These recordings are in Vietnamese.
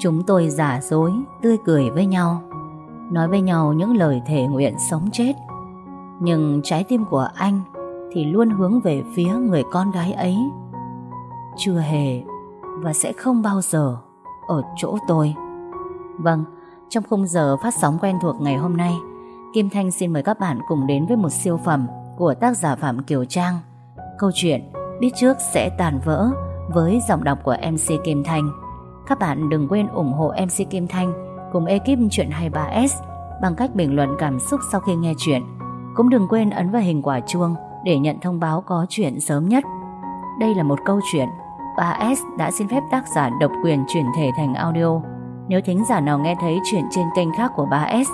Chúng tôi giả dối, tươi cười với nhau Nói với nhau những lời thể nguyện sống chết. Nhưng trái tim của anh Thì luôn hướng về phía người con gái ấy. Chưa hề Và sẽ không bao giờ Ở chỗ tôi. Vâng, trong khung giờ phát sóng quen thuộc ngày hôm nay Kim Thanh xin mời các bạn cùng đến với một siêu phẩm Của tác giả Phạm Kiều Trang. Câu chuyện Biết trước sẽ tàn vỡ Với giọng đọc của MC Kim Thanh các bạn đừng quên ủng hộ MC Kim Thanh cùng ekip Chuyện 23S bằng cách bình luận cảm xúc sau khi nghe chuyện. Cũng đừng quên ấn vào hình quả chuông để nhận thông báo có chuyện sớm nhất. Đây là một câu chuyện 3S đã xin phép tác giả độc quyền chuyển thể thành audio. Nếu thính giả nào nghe thấy chuyện trên kênh khác của 3S,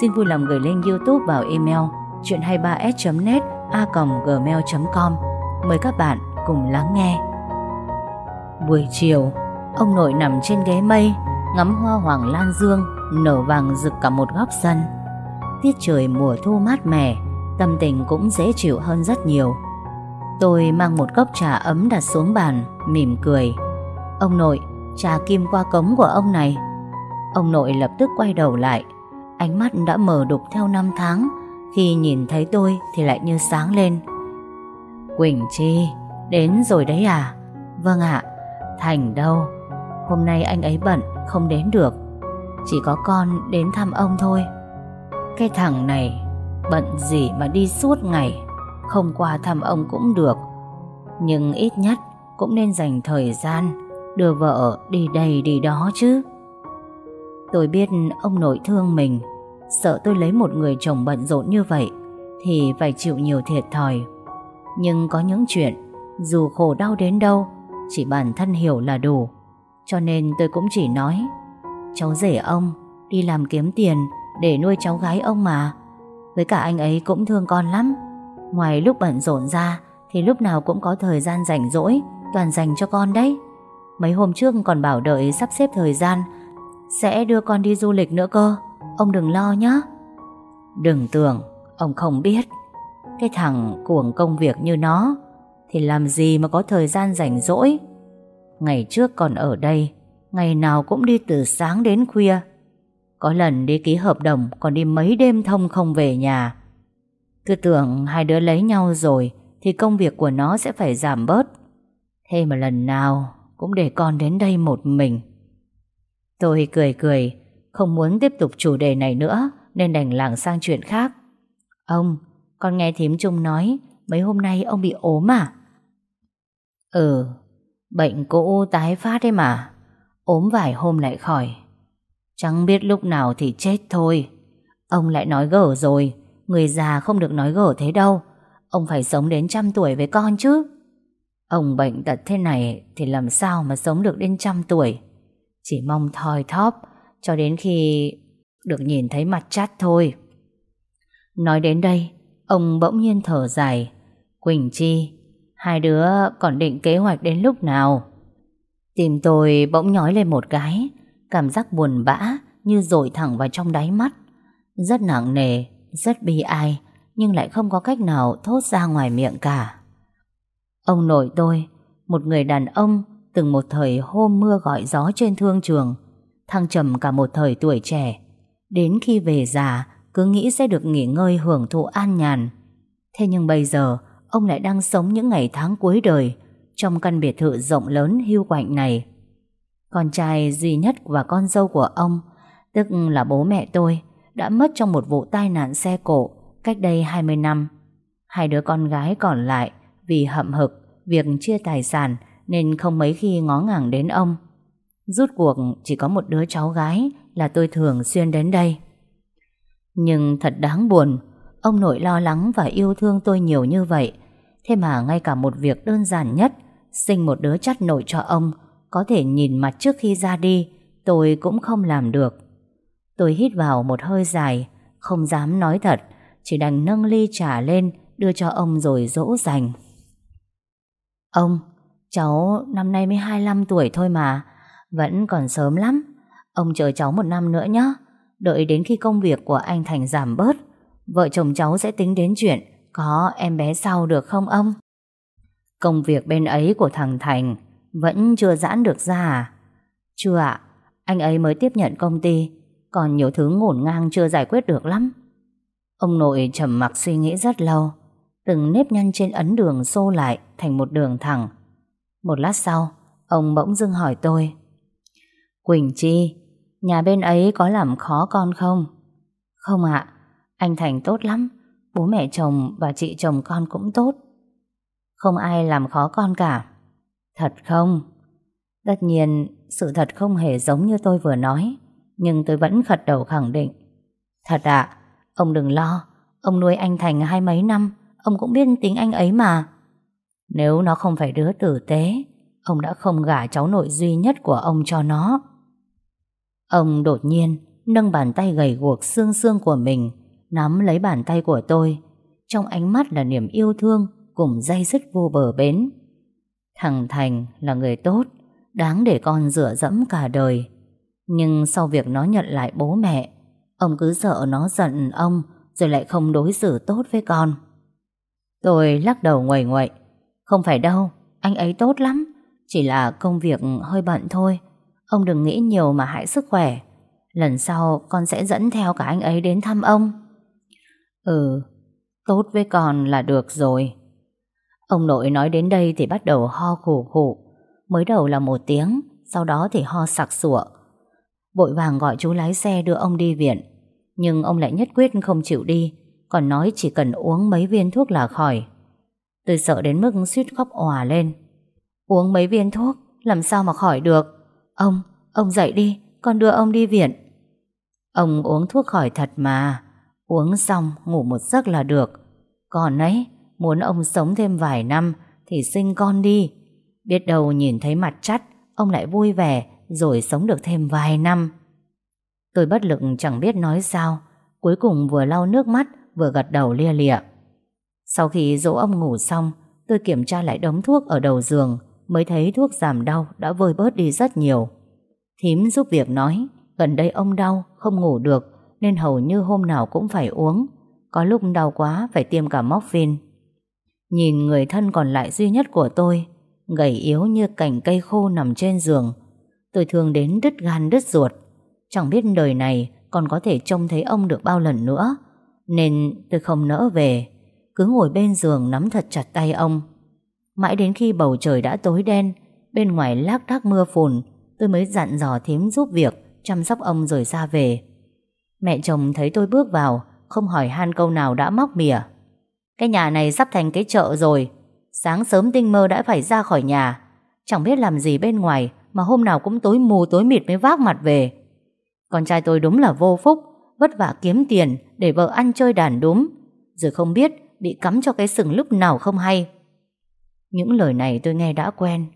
xin vui lòng gửi link YouTube vào email chuyện23s.net a.gmail.com Mời các bạn cùng lắng nghe. Buổi chiều, Ông nội nằm trên ghế mây, Ngắm hoa hoàng lan dương, Nở vàng rực cả một góc sân. Tiết trời mùa thu mát mẻ, Tâm tình cũng dễ chịu hơn rất nhiều. Tôi mang một cốc trà ấm đặt xuống bàn, Mỉm cười. Ông nội, Trà kim qua cống của ông này. Ông nội lập tức quay đầu lại. Ánh mắt đã mở đục theo năm tháng. Khi nhìn thấy tôi thì lại như sáng lên. Quỳnh Chi, Đến rồi đấy à? Vâng ạ. Thành đâu? Hôm nay anh ấy bận, Không đến được. Chỉ có con đến thăm ông thôi. Cái thằng này, Bận gì mà đi suốt ngày, Không qua thăm ông cũng được. Nhưng ít nhất Cũng nên dành thời gian Đưa vợ đi đây đi đó chứ. Tôi biết ông nội thương mình, Sợ tôi lấy một người chồng bận rộn như vậy Thì phải chịu nhiều thiệt thòi. Nhưng có những chuyện, Dù khổ đau đến đâu, Chỉ bản thân hiểu là đủ cho nên tôi cũng chỉ nói, Cháu rể ông Đi làm kiếm tiền Để nuôi cháu gái ông mà. Với cả anh ấy cũng thương con lắm. Ngoài lúc bận rộn ra Thì lúc nào cũng có thời gian rảnh rỗi, Toàn dành cho con đấy. Mấy hôm trước còn bảo đợi sắp xếp thời gian, Sẽ đưa con đi du lịch nữa cơ. Ông đừng lo nhé Đừng tưởng Ông không biết. Cái thằng cuồng công việc như nó Thì làm gì mà có thời gian rảnh rỗi? Ngày trước còn ở đây, Ngày nào cũng đi từ sáng đến khuya. Có lần đi ký hợp đồng Còn đi mấy đêm thông không về nhà. Cứ tưởng hai đứa lấy nhau rồi Thì công việc của nó sẽ phải giảm bớt. Thế mà lần nào Cũng để con đến đây một mình. Tôi cười cười, Không muốn tiếp tục chủ đề này nữa, Nên đành lảng sang chuyện khác. Ông, Con nghe thím Trung nói, Mấy hôm nay ông bị ốm à? Ừ Bệnh cũ tái phát đấy mà. Ốm vài hôm lại khỏi. Chẳng biết lúc nào thì chết thôi. Ông lại nói gở rồi. Người già không được nói gở thế đâu. Ông phải sống đến trăm tuổi với con chứ. Ông bệnh tật thế này Thì làm sao mà sống được đến trăm tuổi? Chỉ mong thoi thóp, Cho đến khi Được nhìn thấy mặt chát thôi. Nói đến đây, Ông bỗng nhiên thở dài. Quỳnh Chi Hai đứa còn định kế hoạch đến lúc nào? Tìm tôi bỗng nhói lên một cái, cảm giác buồn bã như dội thẳng vào trong đáy mắt. Rất nặng nề, rất bi ai, nhưng lại không có cách nào thốt ra ngoài miệng cả. Ông nội tôi, một người đàn ông từng một thời hôm mưa gọi gió trên thương trường, thăng trầm cả một thời tuổi trẻ. Đến khi về già, cứ nghĩ sẽ được nghỉ ngơi hưởng thụ an nhàn. Thế nhưng bây giờ, ông lại đang sống những ngày tháng cuối đời trong căn biệt thự rộng lớn hưu quạnh này. Con trai duy nhất và con dâu của ông, tức là bố mẹ tôi, đã mất trong một vụ tai nạn xe cộ cách đây 20 năm. Hai đứa con gái còn lại vì hậm hực việc chia tài sản nên không mấy khi ngó ngàng đến ông. Rút cuộc chỉ có một đứa cháu gái là tôi thường xuyên đến đây. Nhưng thật đáng buồn, ông nội lo lắng và yêu thương tôi nhiều như vậy Thế mà ngay cả một việc đơn giản nhất, Sinh một đứa chắt nội cho ông, Có thể nhìn mặt trước khi ra đi, Tôi cũng không làm được. Tôi hít vào một hơi dài, Không dám nói thật, Chỉ đành nâng ly trà lên, Đưa cho ông rồi dỗ dành. Ông, Cháu năm nay mới 25 tuổi thôi mà, Vẫn còn sớm lắm. Ông chờ cháu một năm nữa nhé Đợi đến khi công việc của anh Thành giảm bớt, Vợ chồng cháu sẽ tính đến chuyện có em bé sau được không ông? Công việc bên ấy của thằng Thành vẫn chưa giãn được ra à? Chưa ạ, Anh ấy mới tiếp nhận công ty, còn nhiều thứ ngổn ngang chưa giải quyết được lắm. Ông nội trầm mặc suy nghĩ rất lâu, từng nếp nhăn trên ấn đường xô lại thành một đường thẳng. Một lát sau, ông bỗng dưng hỏi tôi. Quỳnh Chi, nhà bên ấy có làm khó con không? Không ạ, anh Thành tốt lắm, bố mẹ chồng và chị chồng con cũng tốt. Không ai làm khó con cả. Thật không? Tất nhiên, sự thật không hề giống như tôi vừa nói, nhưng tôi vẫn khật đầu khẳng định. Thật ạ, ông đừng lo, ông nuôi anh Thành hai mấy năm, ông cũng biết tính anh ấy mà. Nếu nó không phải đứa tử tế, ông đã không gả cháu nội duy nhất của ông cho nó. Ông đột nhiên nâng bàn tay gầy guộc xương xương của mình, nắm lấy bàn tay của tôi. Trong ánh mắt là niềm yêu thương cùng dây dứt vô bờ bến. Thằng Thành là người tốt, đáng để con rửa dẫm cả đời. Nhưng sau việc nó nhận lại bố mẹ, ông cứ sợ nó giận ông rồi lại không đối xử tốt với con. Tôi lắc đầu nguầy nguậy. Không phải đâu, anh ấy tốt lắm. Chỉ là công việc hơi bận thôi. Ông đừng nghĩ nhiều mà hại sức khỏe. Lần sau con sẽ dẫn theo cả anh ấy đến thăm ông. Ừ, tốt với con là được rồi. Ông nội nói đến đây thì bắt đầu ho khủ khủ. Mới đầu là một tiếng, sau đó thì ho sặc sụa. Vội vàng gọi chú lái xe đưa ông đi viện. Nhưng ông lại nhất quyết không chịu đi, còn nói chỉ cần uống mấy viên thuốc là khỏi. Tôi sợ đến mức suýt khóc òa lên. Uống mấy viên thuốc, làm sao mà khỏi được? Ông, ông dậy đi, con đưa ông đi viện. Ông uống thuốc khỏi thật mà, uống xong ngủ một giấc là được. Còn ấy, muốn ông sống thêm vài năm thì sinh con đi. Biết đâu nhìn thấy mặt chắt, ông lại vui vẻ rồi sống được thêm vài năm. Tôi bất lực chẳng biết nói sao, cuối cùng vừa lau nước mắt vừa gật đầu lia lịa. Sau khi dỗ ông ngủ xong, tôi kiểm tra lại đống thuốc ở đầu giường, mới thấy thuốc giảm đau đã vơi bớt đi rất nhiều. Thím giúp việc nói, gần đây ông đau, không ngủ được, nên hầu như hôm nào cũng phải uống. Có lúc đau quá phải tiêm cả morphine. Nhìn người thân còn lại duy nhất của tôi, gầy yếu như cành cây khô nằm trên giường. Tôi thường đến đứt gan đứt ruột. Chẳng biết đời này còn có thể trông thấy ông được bao lần nữa. Nên tôi không nỡ về, cứ ngồi bên giường nắm thật chặt tay ông. Mãi đến khi bầu trời đã tối đen, bên ngoài lác đác mưa phùn, tôi mới dặn dò thím giúp việc, chăm sóc ông rồi ra về. Mẹ chồng thấy tôi bước vào, không hỏi han câu nào đã móc mỉa. Cái nhà này sắp thành cái chợ rồi, sáng sớm tinh mơ đã phải ra khỏi nhà, chẳng biết làm gì bên ngoài mà hôm nào cũng tối mù tối mịt mới vác mặt về. Con trai tôi đúng là vô phúc, vất vả kiếm tiền để vợ ăn chơi đàn đúng, rồi không biết bị cắm cho cái sừng lúc nào không hay. Những lời này tôi nghe đã quen,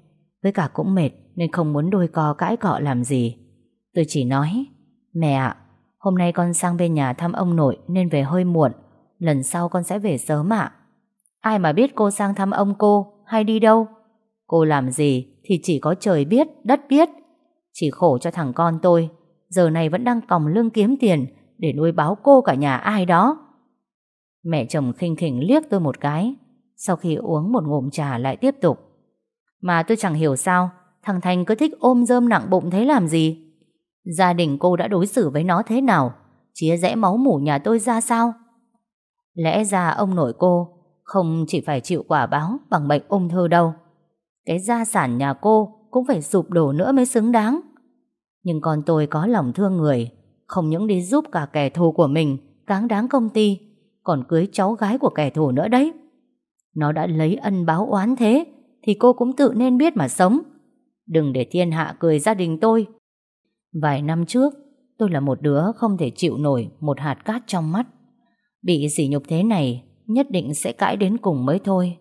với cả cũng mệt nên không muốn đôi co cãi cọ làm gì. Tôi chỉ nói, mẹ ạ, hôm nay con sang bên nhà thăm ông nội nên về hơi muộn, lần sau con sẽ về sớm ạ. Ai mà biết cô sang thăm ông cô hay đi đâu? Cô làm gì thì chỉ có trời biết, đất biết. Chỉ khổ cho thằng con tôi, giờ này vẫn đang còng lưng kiếm tiền để nuôi báo cô cả nhà ai đó. Mẹ chồng khinh khỉnh liếc tôi một cái, sau khi uống một ngụm trà lại tiếp tục. Mà tôi chẳng hiểu sao, thằng Thành cứ thích ôm dơm nặng bụng thế làm gì? Gia đình cô đã đối xử với nó thế nào? Chia rẽ máu mủ nhà tôi ra sao? Lẽ ra ông nội cô không chỉ phải chịu quả báo bằng bệnh ung thư đâu. Cái gia sản nhà cô cũng phải sụp đổ nữa mới xứng đáng. Nhưng con tôi có lòng thương người, không những đi giúp cả kẻ thù của mình cáng đáng công ty, còn cưới cháu gái của kẻ thù nữa đấy. Nó đã lấy ân báo oán thế, thì cô cũng tự nên biết mà sống. Đừng để thiên hạ cười gia đình tôi. Vài năm trước, tôi là một đứa không thể chịu nổi một hạt cát trong mắt. Bị sỉ nhục thế này, nhất định sẽ cãi đến cùng mới thôi.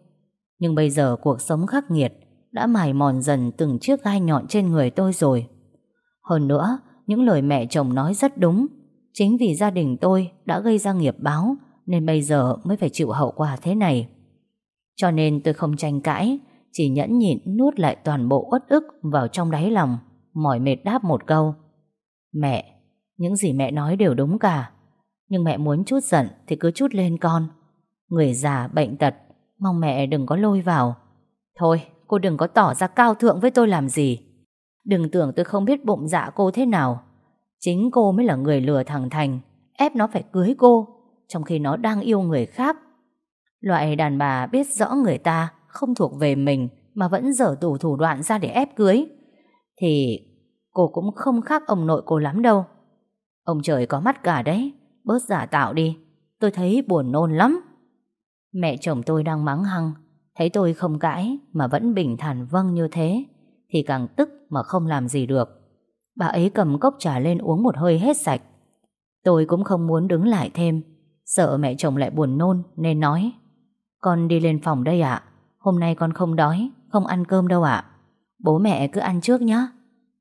Nhưng bây giờ cuộc sống khắc nghiệt đã mài mòn dần từng chiếc gai nhọn trên người tôi rồi. Hơn nữa, những lời mẹ chồng nói rất đúng. Chính vì gia đình tôi đã gây ra nghiệp báo nên bây giờ mới phải chịu hậu quả thế này. Cho nên tôi không tranh cãi, chỉ nhẫn nhịn nuốt lại toàn bộ uất ức vào trong đáy lòng, mỏi mệt đáp một câu. Mẹ, những gì mẹ nói đều đúng cả. Nhưng mẹ muốn chút giận thì cứ chút lên con. Người già bệnh tật, mong mẹ đừng có lôi vào. Thôi, cô đừng có tỏ ra cao thượng với tôi làm gì. Đừng tưởng tôi không biết bụng dạ cô thế nào. Chính cô mới là người lừa thằng Thành, ép nó phải cưới cô, trong khi nó đang yêu người khác. Loại đàn bà biết rõ người ta không thuộc về mình mà vẫn dở tủ thủ đoạn ra để ép cưới. Thì cô cũng không khác ông nội cô lắm đâu. Ông trời có mắt cả đấy, bớt giả tạo đi, tôi thấy buồn nôn lắm. Mẹ chồng tôi đang mắng hăng, thấy tôi không cãi mà vẫn bình thản vâng như thế, thì càng tức mà không làm gì được. Bà ấy cầm cốc trà lên uống một hơi hết sạch. Tôi cũng không muốn đứng lại thêm, sợ mẹ chồng lại buồn nôn nên nói Con đi lên phòng đây ạ, hôm nay con không đói, không ăn cơm đâu ạ. Bố mẹ cứ ăn trước nhá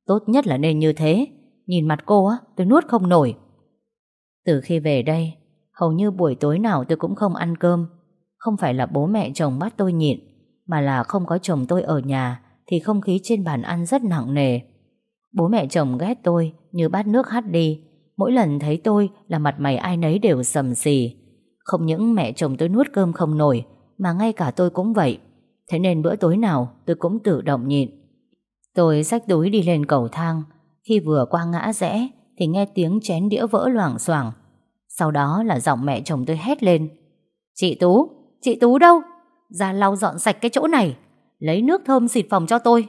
Tốt nhất là nên như thế, nhìn mặt cô á, tôi nuốt không nổi. Từ khi về đây, hầu như buổi tối nào tôi cũng không ăn cơm. Không phải là bố mẹ chồng bắt tôi nhịn, mà là không có chồng tôi ở nhà thì không khí trên bàn ăn rất nặng nề. Bố mẹ chồng ghét tôi như bát nước hắt đi. Mỗi lần thấy tôi là mặt mày ai nấy đều sầm xì. Không những mẹ chồng tôi nuốt cơm không nổi, mà ngay cả tôi cũng vậy. Thế nên bữa tối nào tôi cũng tự động nhịn. Tôi xách túi đi lên cầu thang. Khi vừa qua ngã rẽ thì nghe tiếng chén đĩa vỡ loảng xoảng. Sau đó là giọng mẹ chồng tôi hét lên. Chị Tú, chị Tú đâu? Ra lau dọn sạch cái chỗ này. Lấy nước thơm xịt phòng cho tôi.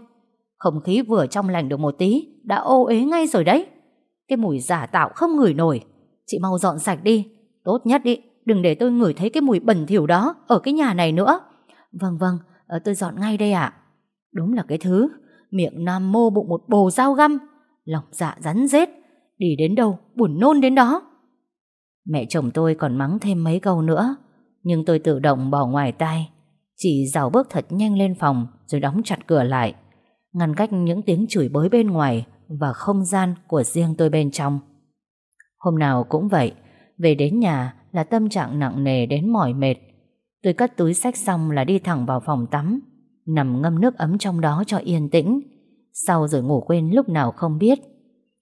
Không khí vừa trong lành được một tí đã ô ế ngay rồi đấy. Cái mùi giả tạo không ngửi nổi. Chị mau dọn sạch đi. Tốt nhất đi, đừng để tôi ngửi thấy cái mùi bẩn thỉu đó ở cái nhà này nữa. Vâng vâng, ờ, tôi dọn ngay đây ạ. Đúng là cái thứ, miệng nam mô bụng một bồ dao găm, lòng dạ rắn rết, đi đến đâu buồn nôn đến đó. Mẹ chồng tôi còn mắng thêm mấy câu nữa, nhưng tôi tự động bỏ ngoài tai. Chỉ dào bước thật nhanh lên phòng rồi đóng chặt cửa lại ngăn cách những tiếng chửi bới bên ngoài và không gian của riêng tôi bên trong. Hôm nào cũng vậy, về đến nhà là tâm trạng nặng nề đến mỏi mệt. Tôi cất túi sách xong là đi thẳng vào phòng tắm, nằm ngâm nước ấm trong đó cho yên tĩnh, sau rồi ngủ quên lúc nào không biết.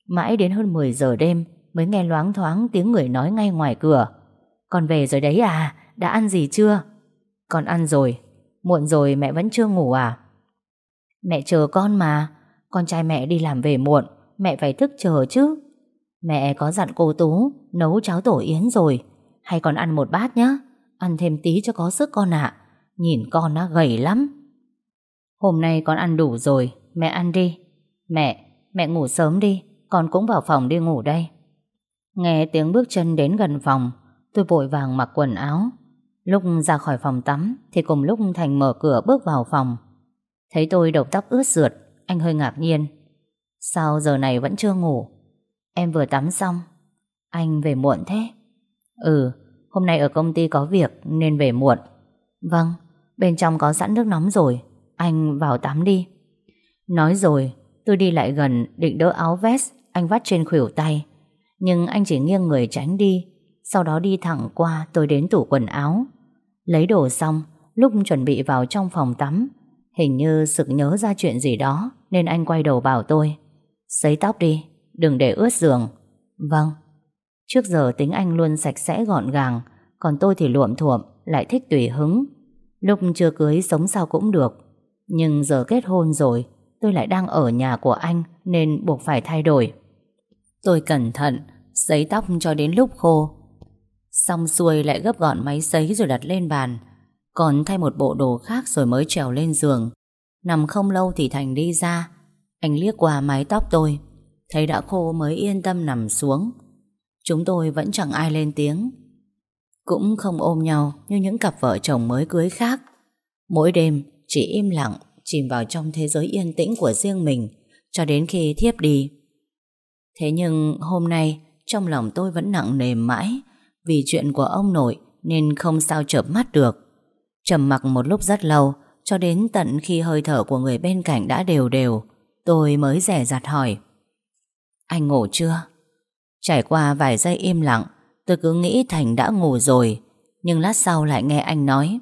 Mãi đến hơn 10 giờ đêm mới nghe loáng thoáng tiếng người nói ngay ngoài cửa. Con về rồi đấy à, đã ăn gì chưa? Con ăn rồi, muộn rồi mẹ vẫn chưa ngủ à? Mẹ chờ con mà. Con trai mẹ đi làm về muộn. Mẹ phải thức chờ chứ. Mẹ có dặn cô Tú nấu cháo tổ yến rồi. Hay còn ăn một bát nhá. Ăn thêm tí cho có sức con ạ. Nhìn con nó gầy lắm. Hôm nay con ăn đủ rồi Mẹ ăn đi. Mẹ, mẹ ngủ sớm đi Con cũng vào phòng đi ngủ đây. Nghe tiếng bước chân đến gần phòng Tôi vội vàng mặc quần áo. Lúc ra khỏi phòng tắm Thì cùng lúc Thành mở cửa bước vào phòng. Thấy tôi đầu tóc ướt rượt Anh hơi ngạc nhiên. Sao giờ này vẫn chưa ngủ? Em vừa tắm xong. Anh về muộn thế? Ừ Hôm nay ở công ty có việc nên về muộn. Vâng Bên trong có sẵn nước nóng rồi. Anh vào tắm đi. Nói rồi tôi đi lại gần Định đỡ áo vest Anh vắt trên khuỷu tay. Nhưng anh chỉ nghiêng người tránh đi. Sau đó đi thẳng qua tôi đến tủ quần áo. Lấy đồ xong Lúc chuẩn bị vào trong phòng tắm Hình như sực nhớ ra chuyện gì đó Nên anh quay đầu bảo tôi. Sấy tóc đi, đừng để ướt giường. Vâng. Trước giờ tính anh luôn sạch sẽ gọn gàng Còn tôi thì luộm thuộm Lại thích tùy hứng. Lúc chưa cưới sống sao cũng được. Nhưng giờ kết hôn rồi, Tôi lại đang ở nhà của anh Nên buộc phải thay đổi. Tôi cẩn thận, Sấy tóc cho đến lúc khô. Xong xuôi lại gấp gọn máy sấy rồi đặt lên bàn. Còn thay một bộ đồ khác rồi mới trèo lên giường. Nằm không lâu thì Thành đi ra. Anh liếc qua mái tóc tôi, Thấy đã khô mới yên tâm nằm xuống. Chúng tôi vẫn chẳng ai lên tiếng. Cũng không ôm nhau Như những cặp vợ chồng mới cưới khác. Mỗi đêm chỉ im lặng, Chìm vào trong thế giới yên tĩnh của riêng mình, Cho đến khi thiếp đi. Thế nhưng hôm nay, Trong lòng tôi vẫn nặng nề mãi, Vì chuyện của ông nội Nên không sao chợp mắt được. Trầm mặc một lúc rất lâu, cho đến tận khi hơi thở của người bên cạnh đã đều đều, tôi mới rẻ rặt hỏi. Anh ngủ chưa? Trải qua vài giây im lặng, tôi cứ nghĩ Thành đã ngủ rồi, nhưng lát sau lại nghe anh nói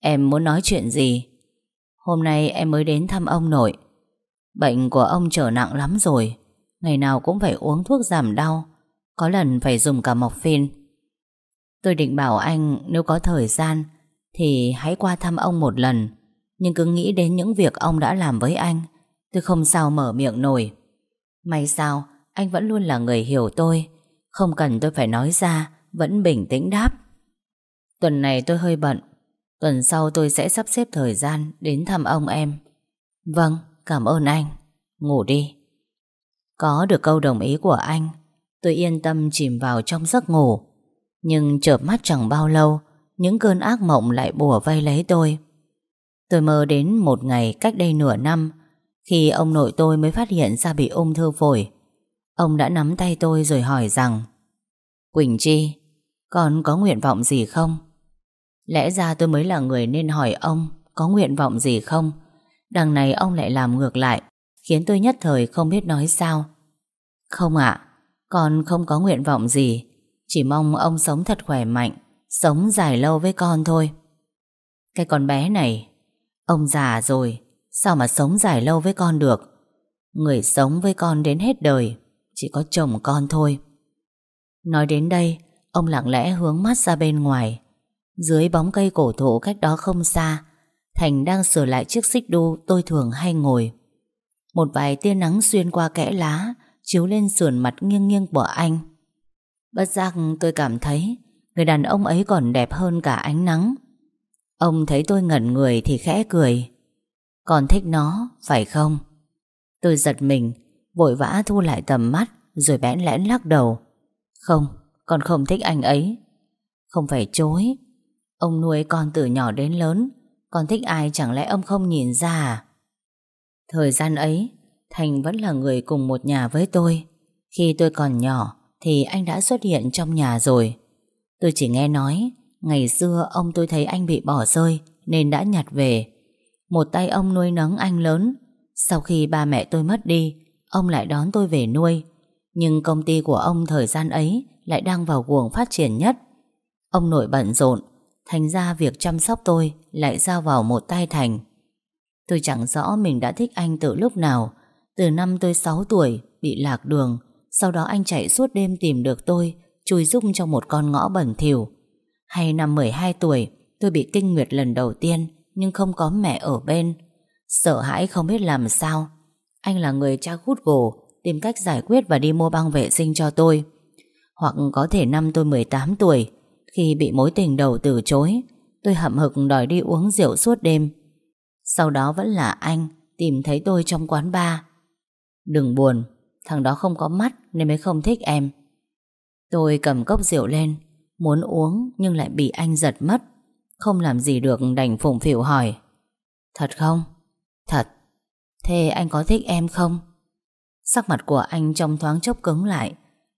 em muốn nói chuyện gì? Hôm nay em mới đến thăm ông nội. Bệnh của ông trở nặng lắm rồi. Ngày nào cũng phải uống thuốc giảm đau. Có lần phải dùng cả mọc phin tôi định bảo anh nếu có thời gian thì hãy qua thăm ông một lần. Nhưng cứ nghĩ đến những việc ông đã làm với anh, Tôi không sao mở miệng nổi. May sao, Anh vẫn luôn là người hiểu tôi. Không cần tôi phải nói ra, Vẫn bình tĩnh đáp. Tuần này tôi hơi bận. Tuần sau tôi sẽ sắp xếp thời gian Đến thăm ông em. Vâng cảm ơn anh. Ngủ đi. Có được câu đồng ý của anh, Tôi yên tâm chìm vào trong giấc ngủ. Nhưng chợp mắt chẳng bao lâu, Những cơn ác mộng lại bùa vây lấy tôi. Tôi mơ đến một ngày cách đây nửa năm, Khi ông nội tôi mới phát hiện ra bị ung thư phổi. Ông đã nắm tay tôi rồi hỏi rằng, Quỳnh Chi, Con có nguyện vọng gì không? Lẽ ra tôi mới là người nên hỏi ông Có nguyện vọng gì không? Đằng này ông lại làm ngược lại, Khiến tôi nhất thời không biết nói sao. Không ạ, Con không có nguyện vọng gì, Chỉ mong ông sống thật khỏe mạnh, Sống dài lâu với con thôi. Cái con bé này, Ông già rồi, Sao mà sống dài lâu với con được? Người sống với con đến hết đời, Chỉ có chồng con thôi. Nói đến đây, Ông lặng lẽ hướng mắt ra bên ngoài. Dưới bóng cây cổ thụ cách đó không xa Thành đang sửa lại chiếc xích đu tôi thường hay ngồi. Một vài tia nắng xuyên qua kẽ lá Chiếu lên sườn mặt nghiêng nghiêng của anh. Bất giác tôi cảm thấy Người đàn ông ấy còn đẹp hơn cả ánh nắng. Ông thấy tôi ngẩn người thì khẽ cười. Còn thích nó, phải không? Tôi giật mình Vội vã thu lại tầm mắt Rồi bẽn lẽn lắc đầu. Không, con không thích anh ấy. Không phải chối Ông nuôi con từ nhỏ đến lớn, Con thích ai chẳng lẽ ông không nhìn ra à? Thời gian ấy, Thành vẫn là người cùng một nhà với tôi. Khi tôi còn nhỏ Thì anh đã xuất hiện trong nhà rồi. Tôi chỉ nghe nói, Ngày xưa ông tôi thấy anh bị bỏ rơi Nên đã nhặt về. Một tay ông nuôi nấng anh lớn. Sau khi ba mẹ tôi mất đi, Ông lại đón tôi về nuôi. Nhưng công ty của ông thời gian ấy Lại đang vào cuồng phát triển nhất. Ông nội bận rộn Thành ra việc chăm sóc tôi Lại giao vào một tay Thành. Tôi chẳng rõ mình đã thích anh từ lúc nào. Từ năm tôi 6 tuổi, Bị lạc đường, Sau đó anh chạy suốt đêm tìm được tôi, Chui rúc trong một con ngõ bẩn thỉu. Hay năm 12 tuổi, Tôi bị kinh nguyệt lần đầu tiên, Nhưng không có mẹ ở bên. Sợ hãi không biết làm sao. Anh là người cha Google Tìm cách giải quyết và đi mua băng vệ sinh cho tôi. Hoặc có thể năm tôi 18 tuổi khi bị mối tình đầu từ chối, Tôi hậm hực đòi đi uống rượu suốt đêm. Sau đó vẫn là anh Tìm thấy tôi trong quán bar. Đừng buồn, Thằng đó không có mắt nên mới không thích em. Tôi cầm cốc rượu lên, Muốn uống nhưng lại bị anh giật mất, Không làm gì được đành phụng phịu hỏi. Thật không? Thật. Thế anh có thích em không? Sắc mặt của anh trong thoáng chốc cứng lại,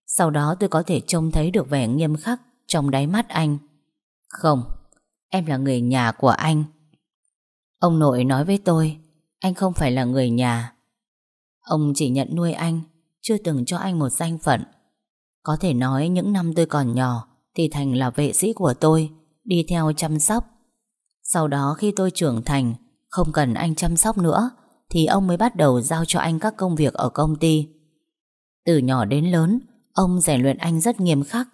Sau đó tôi có thể trông thấy được vẻ nghiêm khắc trong đáy mắt anh. Không, Em là người nhà của anh. Ông nội nói với tôi, Anh không phải là người nhà. Ông chỉ nhận nuôi anh, Chưa từng cho anh một danh phận. Có thể nói những năm tôi còn nhỏ thì Thành là vệ sĩ của tôi, Đi theo chăm sóc. Sau đó khi tôi trưởng thành, Không cần anh chăm sóc nữa, Thì ông mới bắt đầu giao cho anh các công việc ở công ty. Từ nhỏ đến lớn, Ông rèn luyện anh rất nghiêm khắc.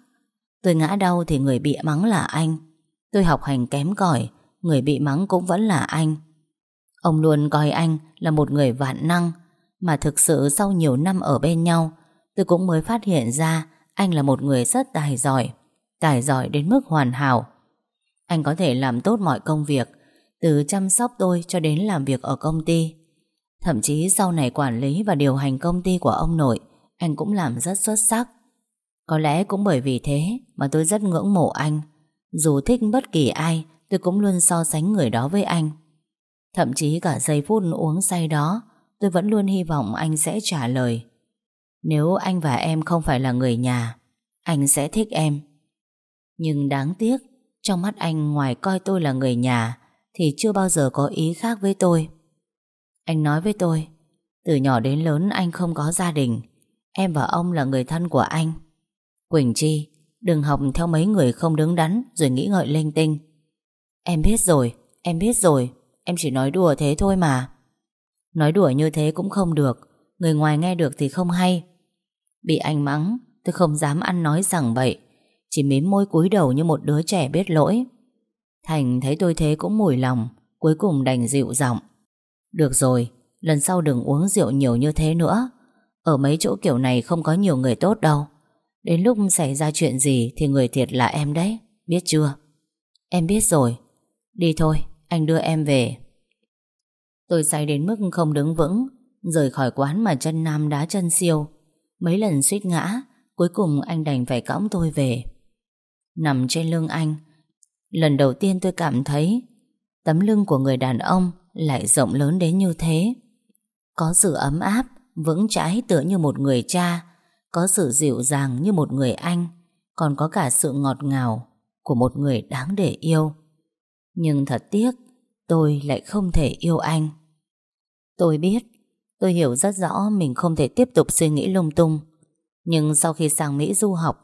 Tôi ngã đau thì người bị mắng là anh Tôi học hành kém cỏi Người bị mắng cũng vẫn là anh Ông luôn coi anh là một người vạn năng Mà thực sự sau nhiều năm ở bên nhau Tôi cũng mới phát hiện ra Anh là một người rất tài giỏi tài giỏi đến mức hoàn hảo. Anh có thể làm tốt mọi công việc, từ chăm sóc tôi cho đến làm việc ở công ty. Thậm chí sau này quản lý và điều hành công ty của ông nội, anh cũng làm rất xuất sắc. Có lẽ cũng bởi vì thế mà tôi rất ngưỡng mộ anh. Dù thích bất kỳ ai, tôi cũng luôn so sánh người đó với anh. Thậm chí cả giây phút uống say đó, tôi vẫn luôn hy vọng anh sẽ trả lời. Nếu anh và em không phải là người nhà, anh sẽ thích em. Nhưng đáng tiếc Trong mắt anh ngoài coi tôi là người nhà Thì chưa bao giờ có ý khác với tôi Anh nói với tôi Từ nhỏ đến lớn anh không có gia đình Em và ông là người thân của anh Quỳnh Chi Đừng học theo mấy người không đứng đắn Rồi nghĩ ngợi linh tinh. Em biết rồi, em biết rồi Em chỉ nói đùa thế thôi mà. Nói đùa như thế cũng không được Người ngoài nghe được thì không hay. Bị anh mắng Tôi không dám ăn nói rằng vậy, chỉ mím môi cúi đầu như một đứa trẻ biết lỗi. Thành thấy tôi thế cũng mùi lòng Cuối cùng đành dịu giọng. Được rồi Lần sau đừng uống rượu nhiều như thế nữa. Ở mấy chỗ kiểu này không có nhiều người tốt đâu. Đến lúc xảy ra chuyện gì Thì người thiệt là em đấy, Biết chưa? Em biết rồi. Đi thôi, anh đưa em về. Tôi say đến mức không đứng vững, Rời khỏi quán mà chân nam đá chân siêu. Mấy lần suýt ngã, Cuối cùng anh đành phải cõng tôi về. Nằm trên lưng anh, Lần đầu tiên tôi cảm thấy Tấm lưng của người đàn ông Lại rộng lớn đến như thế. Có sự ấm áp, Vững chãi tựa như một người cha có sự dịu dàng như một người anh, Còn có cả sự ngọt ngào Của một người đáng để yêu. Nhưng thật tiếc, Tôi lại không thể yêu anh. Tôi biết, Tôi hiểu rất rõ mình không thể tiếp tục suy nghĩ lung tung, Nhưng sau khi sang Mỹ du học,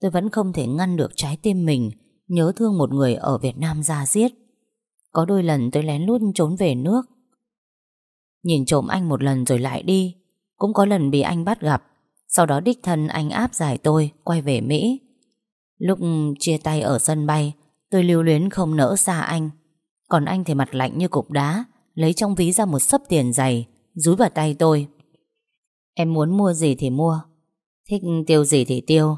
Tôi vẫn không thể ngăn được trái tim mình Nhớ thương một người ở Việt Nam ra giết Có đôi lần tôi lén lút trốn về nước. Nhìn trộm anh một lần rồi lại đi, Cũng có lần bị anh bắt gặp. Sau đó đích thân anh áp giải tôi, Quay về Mỹ. Lúc chia tay ở sân bay, Tôi lưu luyến không nỡ xa anh. Còn anh thì mặt lạnh như cục đá, Lấy trong ví ra một sấp tiền dày Rúi vào tay tôi. Em muốn mua gì thì mua, Thích tiêu gì thì tiêu,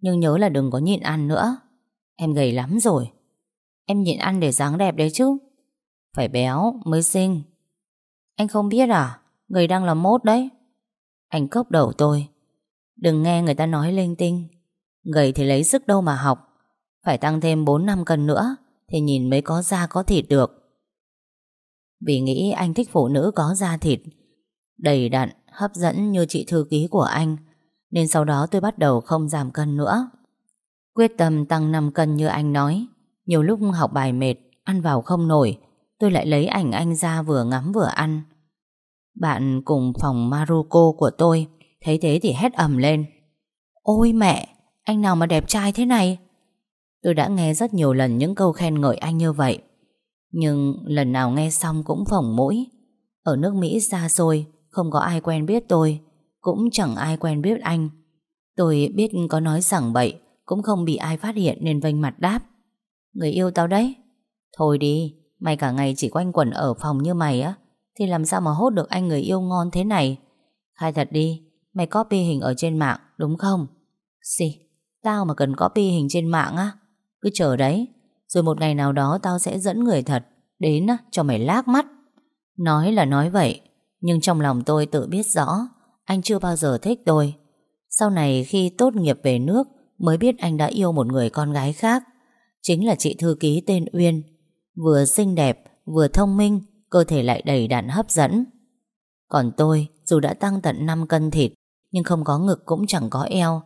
Nhưng nhớ là đừng có nhịn ăn nữa. Em gầy lắm rồi, Em nhịn ăn để dáng đẹp đấy chứ. Phải béo mới xinh. Anh không biết à người đang là mốt đấy. Anh cốc đầu tôi. Đừng nghe người ta nói linh tinh. Gầy thì lấy sức đâu mà học. Phải tăng thêm 4 năm cân nữa Thì nhìn mới có da có thịt được. Vì nghĩ anh thích phụ nữ có da thịt Đầy đặn, hấp dẫn như chị thư ký của anh Nên sau đó tôi bắt đầu không giảm cân nữa. Quyết tâm tăng 5 cân như anh nói Nhiều lúc học bài mệt Ăn vào không nổi Tôi lại lấy ảnh anh ra vừa ngắm vừa ăn. Bạn cùng phòng Maruko của tôi Thấy thế thì hét ầm lên. Ôi mẹ, Anh nào mà đẹp trai thế này? Tôi đã nghe rất nhiều lần những câu khen ngợi anh như vậy, Nhưng lần nào nghe xong cũng phỏng mũi. Ở nước Mỹ xa xôi, Không có ai quen biết tôi, Cũng chẳng ai quen biết anh. Tôi biết có nói sẵn bậy, cũng không bị ai phát hiện nên vênh mặt đáp. Người yêu tao đấy. Thôi đi, Mày cả ngày chỉ quanh quẩn ở phòng như mày á, Thì làm sao mà hốt được anh người yêu ngon thế này? Khai thật đi Mày copy hình ở trên mạng đúng không Xì Tao mà cần copy hình trên mạng á Cứ chờ đấy Rồi một ngày nào đó tao sẽ dẫn người thật Đến á, cho mày lác mắt Nói là nói vậy Nhưng trong lòng tôi tự biết rõ Anh chưa bao giờ thích tôi Sau này khi tốt nghiệp về nước mới biết anh đã yêu một người con gái khác. Chính là chị thư ký tên Uyên. Vừa xinh đẹp, vừa thông minh, cơ thể lại đầy đặn hấp dẫn. Còn tôi, dù đã tăng tận 5 cân thịt, nhưng không có ngực cũng chẳng có eo.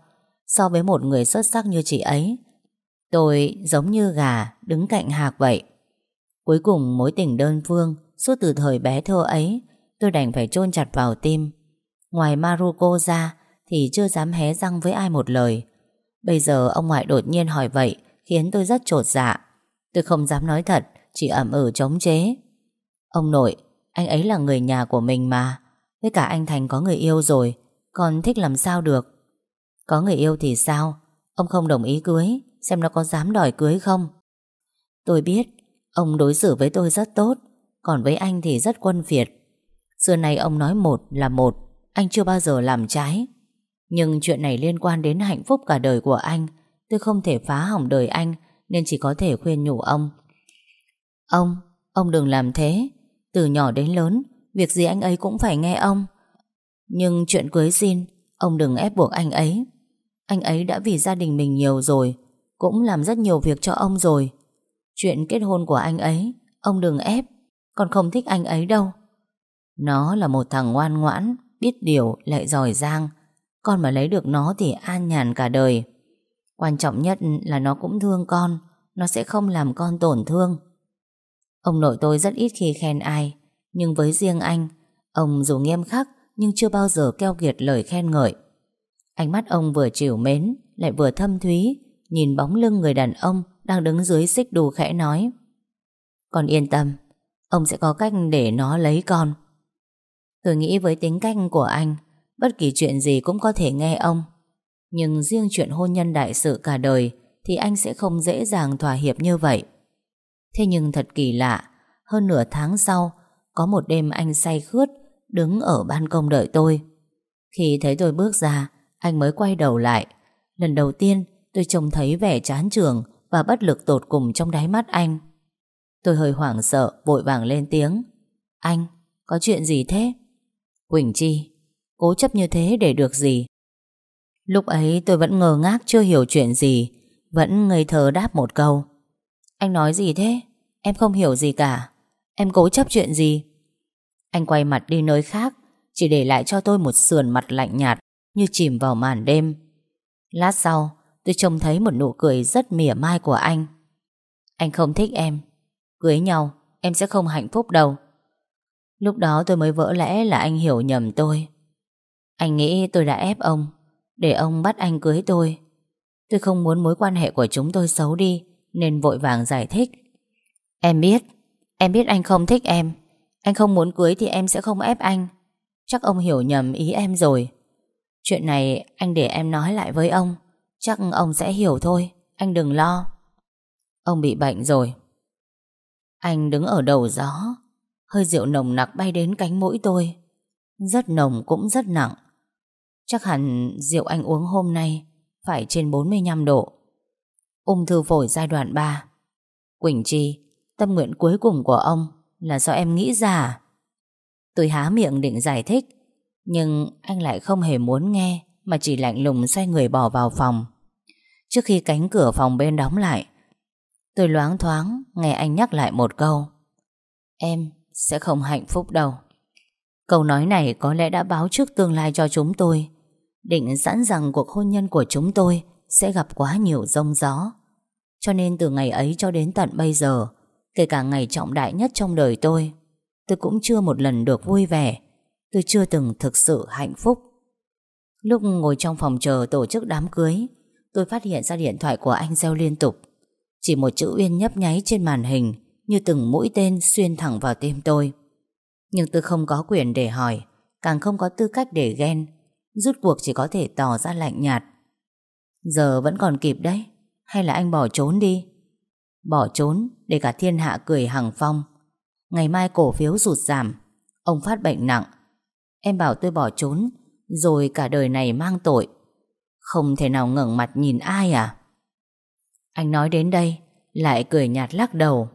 So với một người xuất sắc như chị ấy, tôi giống như gà đứng cạnh hạc vậy. Cuối cùng mối tình đơn phương suốt từ thời bé thơ ấy, tôi đành phải chôn chặt vào tim. Ngoài Maruko ra thì chưa dám hé răng với ai một lời. Bây giờ ông ngoại đột nhiên hỏi vậy Khiến tôi rất trột dạ Tôi không dám nói thật Chỉ ẩm ừ chống chế Ông nội Anh ấy là người nhà của mình mà Với cả anh Thành có người yêu rồi còn thích làm sao được? Có người yêu thì sao? Ông không đồng ý cưới Xem nó có dám đòi cưới không? Tôi biết Ông đối xử với tôi rất tốt Còn với anh thì rất quân phiệt. Xưa nay ông nói một là một Anh chưa bao giờ làm trái. Nhưng chuyện này liên quan đến hạnh phúc cả đời của anh. Tôi không thể phá hỏng đời anh Nên chỉ có thể khuyên nhủ ông. Ông, ông đừng làm thế. Từ nhỏ đến lớn Việc gì anh ấy cũng phải nghe ông. Nhưng chuyện cưới xin Ông đừng ép buộc anh ấy. Anh ấy đã vì gia đình mình nhiều rồi, Cũng làm rất nhiều việc cho ông rồi. Chuyện kết hôn của anh ấy, Ông đừng ép Con không thích anh ấy đâu. Nó là một thằng ngoan ngoãn, Biết điều, lại giỏi giang. Con mà lấy được nó thì an nhàn cả đời. Quan trọng nhất là nó cũng thương con, Nó sẽ không làm con tổn thương. Ông nội tôi rất ít khi khen ai, Nhưng với riêng anh, Ông dù nghiêm khắc nhưng chưa bao giờ keo kiệt lời khen ngợi. Ánh mắt ông vừa chiều mến, Lại vừa thâm thúy, Nhìn bóng lưng người đàn ông Đang đứng dưới xích đu khẽ nói, Con yên tâm, Ông sẽ có cách để nó lấy con. Tôi nghĩ với tính cách của anh, Bất kỳ chuyện gì cũng có thể nghe ông. Nhưng riêng chuyện hôn nhân đại sự cả đời Thì anh sẽ không dễ dàng thỏa hiệp như vậy. Thế nhưng thật kỳ lạ, Hơn nửa tháng sau, Có một đêm anh say khướt đứng ở ban công đợi tôi. Khi thấy tôi bước ra, anh mới quay đầu lại. Lần đầu tiên tôi trông thấy vẻ chán trường và bất lực tột cùng trong đáy mắt anh. Tôi hơi hoảng sợ, vội vàng lên tiếng. Anh, có chuyện gì thế? Quỳnh Chi, cố chấp như thế để được gì? Lúc ấy tôi vẫn ngờ ngác chưa hiểu chuyện gì, vẫn ngây thơ đáp một câu. Anh nói gì thế? Em không hiểu gì cả. Em cố chấp chuyện gì? Anh quay mặt đi nơi khác, chỉ để lại cho tôi một sườn mặt lạnh nhạt như chìm vào màn đêm. Lát sau, tôi trông thấy một nụ cười rất mỉa mai của anh. Anh không thích em. Cưới nhau, em sẽ không hạnh phúc đâu. Lúc đó tôi mới vỡ lẽ là anh hiểu nhầm tôi. Anh nghĩ tôi đã ép ông, để ông bắt anh cưới tôi. Tôi không muốn mối quan hệ của chúng tôi xấu đi, nên vội vàng giải thích. Em biết, em biết anh không thích em. Anh không muốn cưới thì em sẽ không ép anh. Chắc ông hiểu nhầm ý em rồi. Chuyện này anh để em nói lại với ông. Chắc ông sẽ hiểu thôi. Anh đừng lo. Ông bị bệnh rồi. Anh đứng ở đầu gió. Hơi rượu nồng nặc bay đến cánh mũi tôi. Rất nồng cũng rất nặng. Chắc hẳn rượu anh uống hôm nay phải trên 45 độ. Ung thư phổi giai đoạn 3. Quỳnh Chi, tâm nguyện cuối cùng của ông là do em nghĩ ra? Tôi há miệng định giải thích, Nhưng anh lại không hề muốn nghe, Mà chỉ lạnh lùng xoay người bỏ vào phòng. Trước khi cánh cửa phòng bên đóng lại, Tôi loáng thoáng Nghe anh nhắc lại một câu. Em sẽ không hạnh phúc đâu. Câu nói này có lẽ đã báo trước tương lai cho chúng tôi. Định sẵn rằng cuộc hôn nhân của chúng tôi Sẽ gặp quá nhiều rông gió. Cho nên từ ngày ấy cho đến tận bây giờ Kể cả ngày trọng đại nhất trong đời tôi Tôi cũng chưa một lần được vui vẻ. Tôi chưa từng thực sự hạnh phúc. Lúc ngồi trong phòng chờ tổ chức đám cưới, Tôi phát hiện ra điện thoại của anh reo liên tục. Chỉ một chữ Uyên nhấp nháy trên màn hình, Như từng mũi tên xuyên thẳng vào tim tôi. Nhưng tôi không có quyền để hỏi, Càng không có tư cách để ghen. Rút cuộc chỉ có thể tỏ ra lạnh nhạt. Giờ vẫn còn kịp đấy, Hay là anh bỏ trốn đi? Bỏ trốn? Để cả thiên hạ cười hằng phong. Ngày mai cổ phiếu rụt giảm. Ông phát bệnh nặng. Em bảo tôi bỏ trốn, Rồi cả đời này mang tội. Không thể nào ngẩng mặt nhìn ai à? Anh nói đến đây, Lại cười nhạt lắc đầu.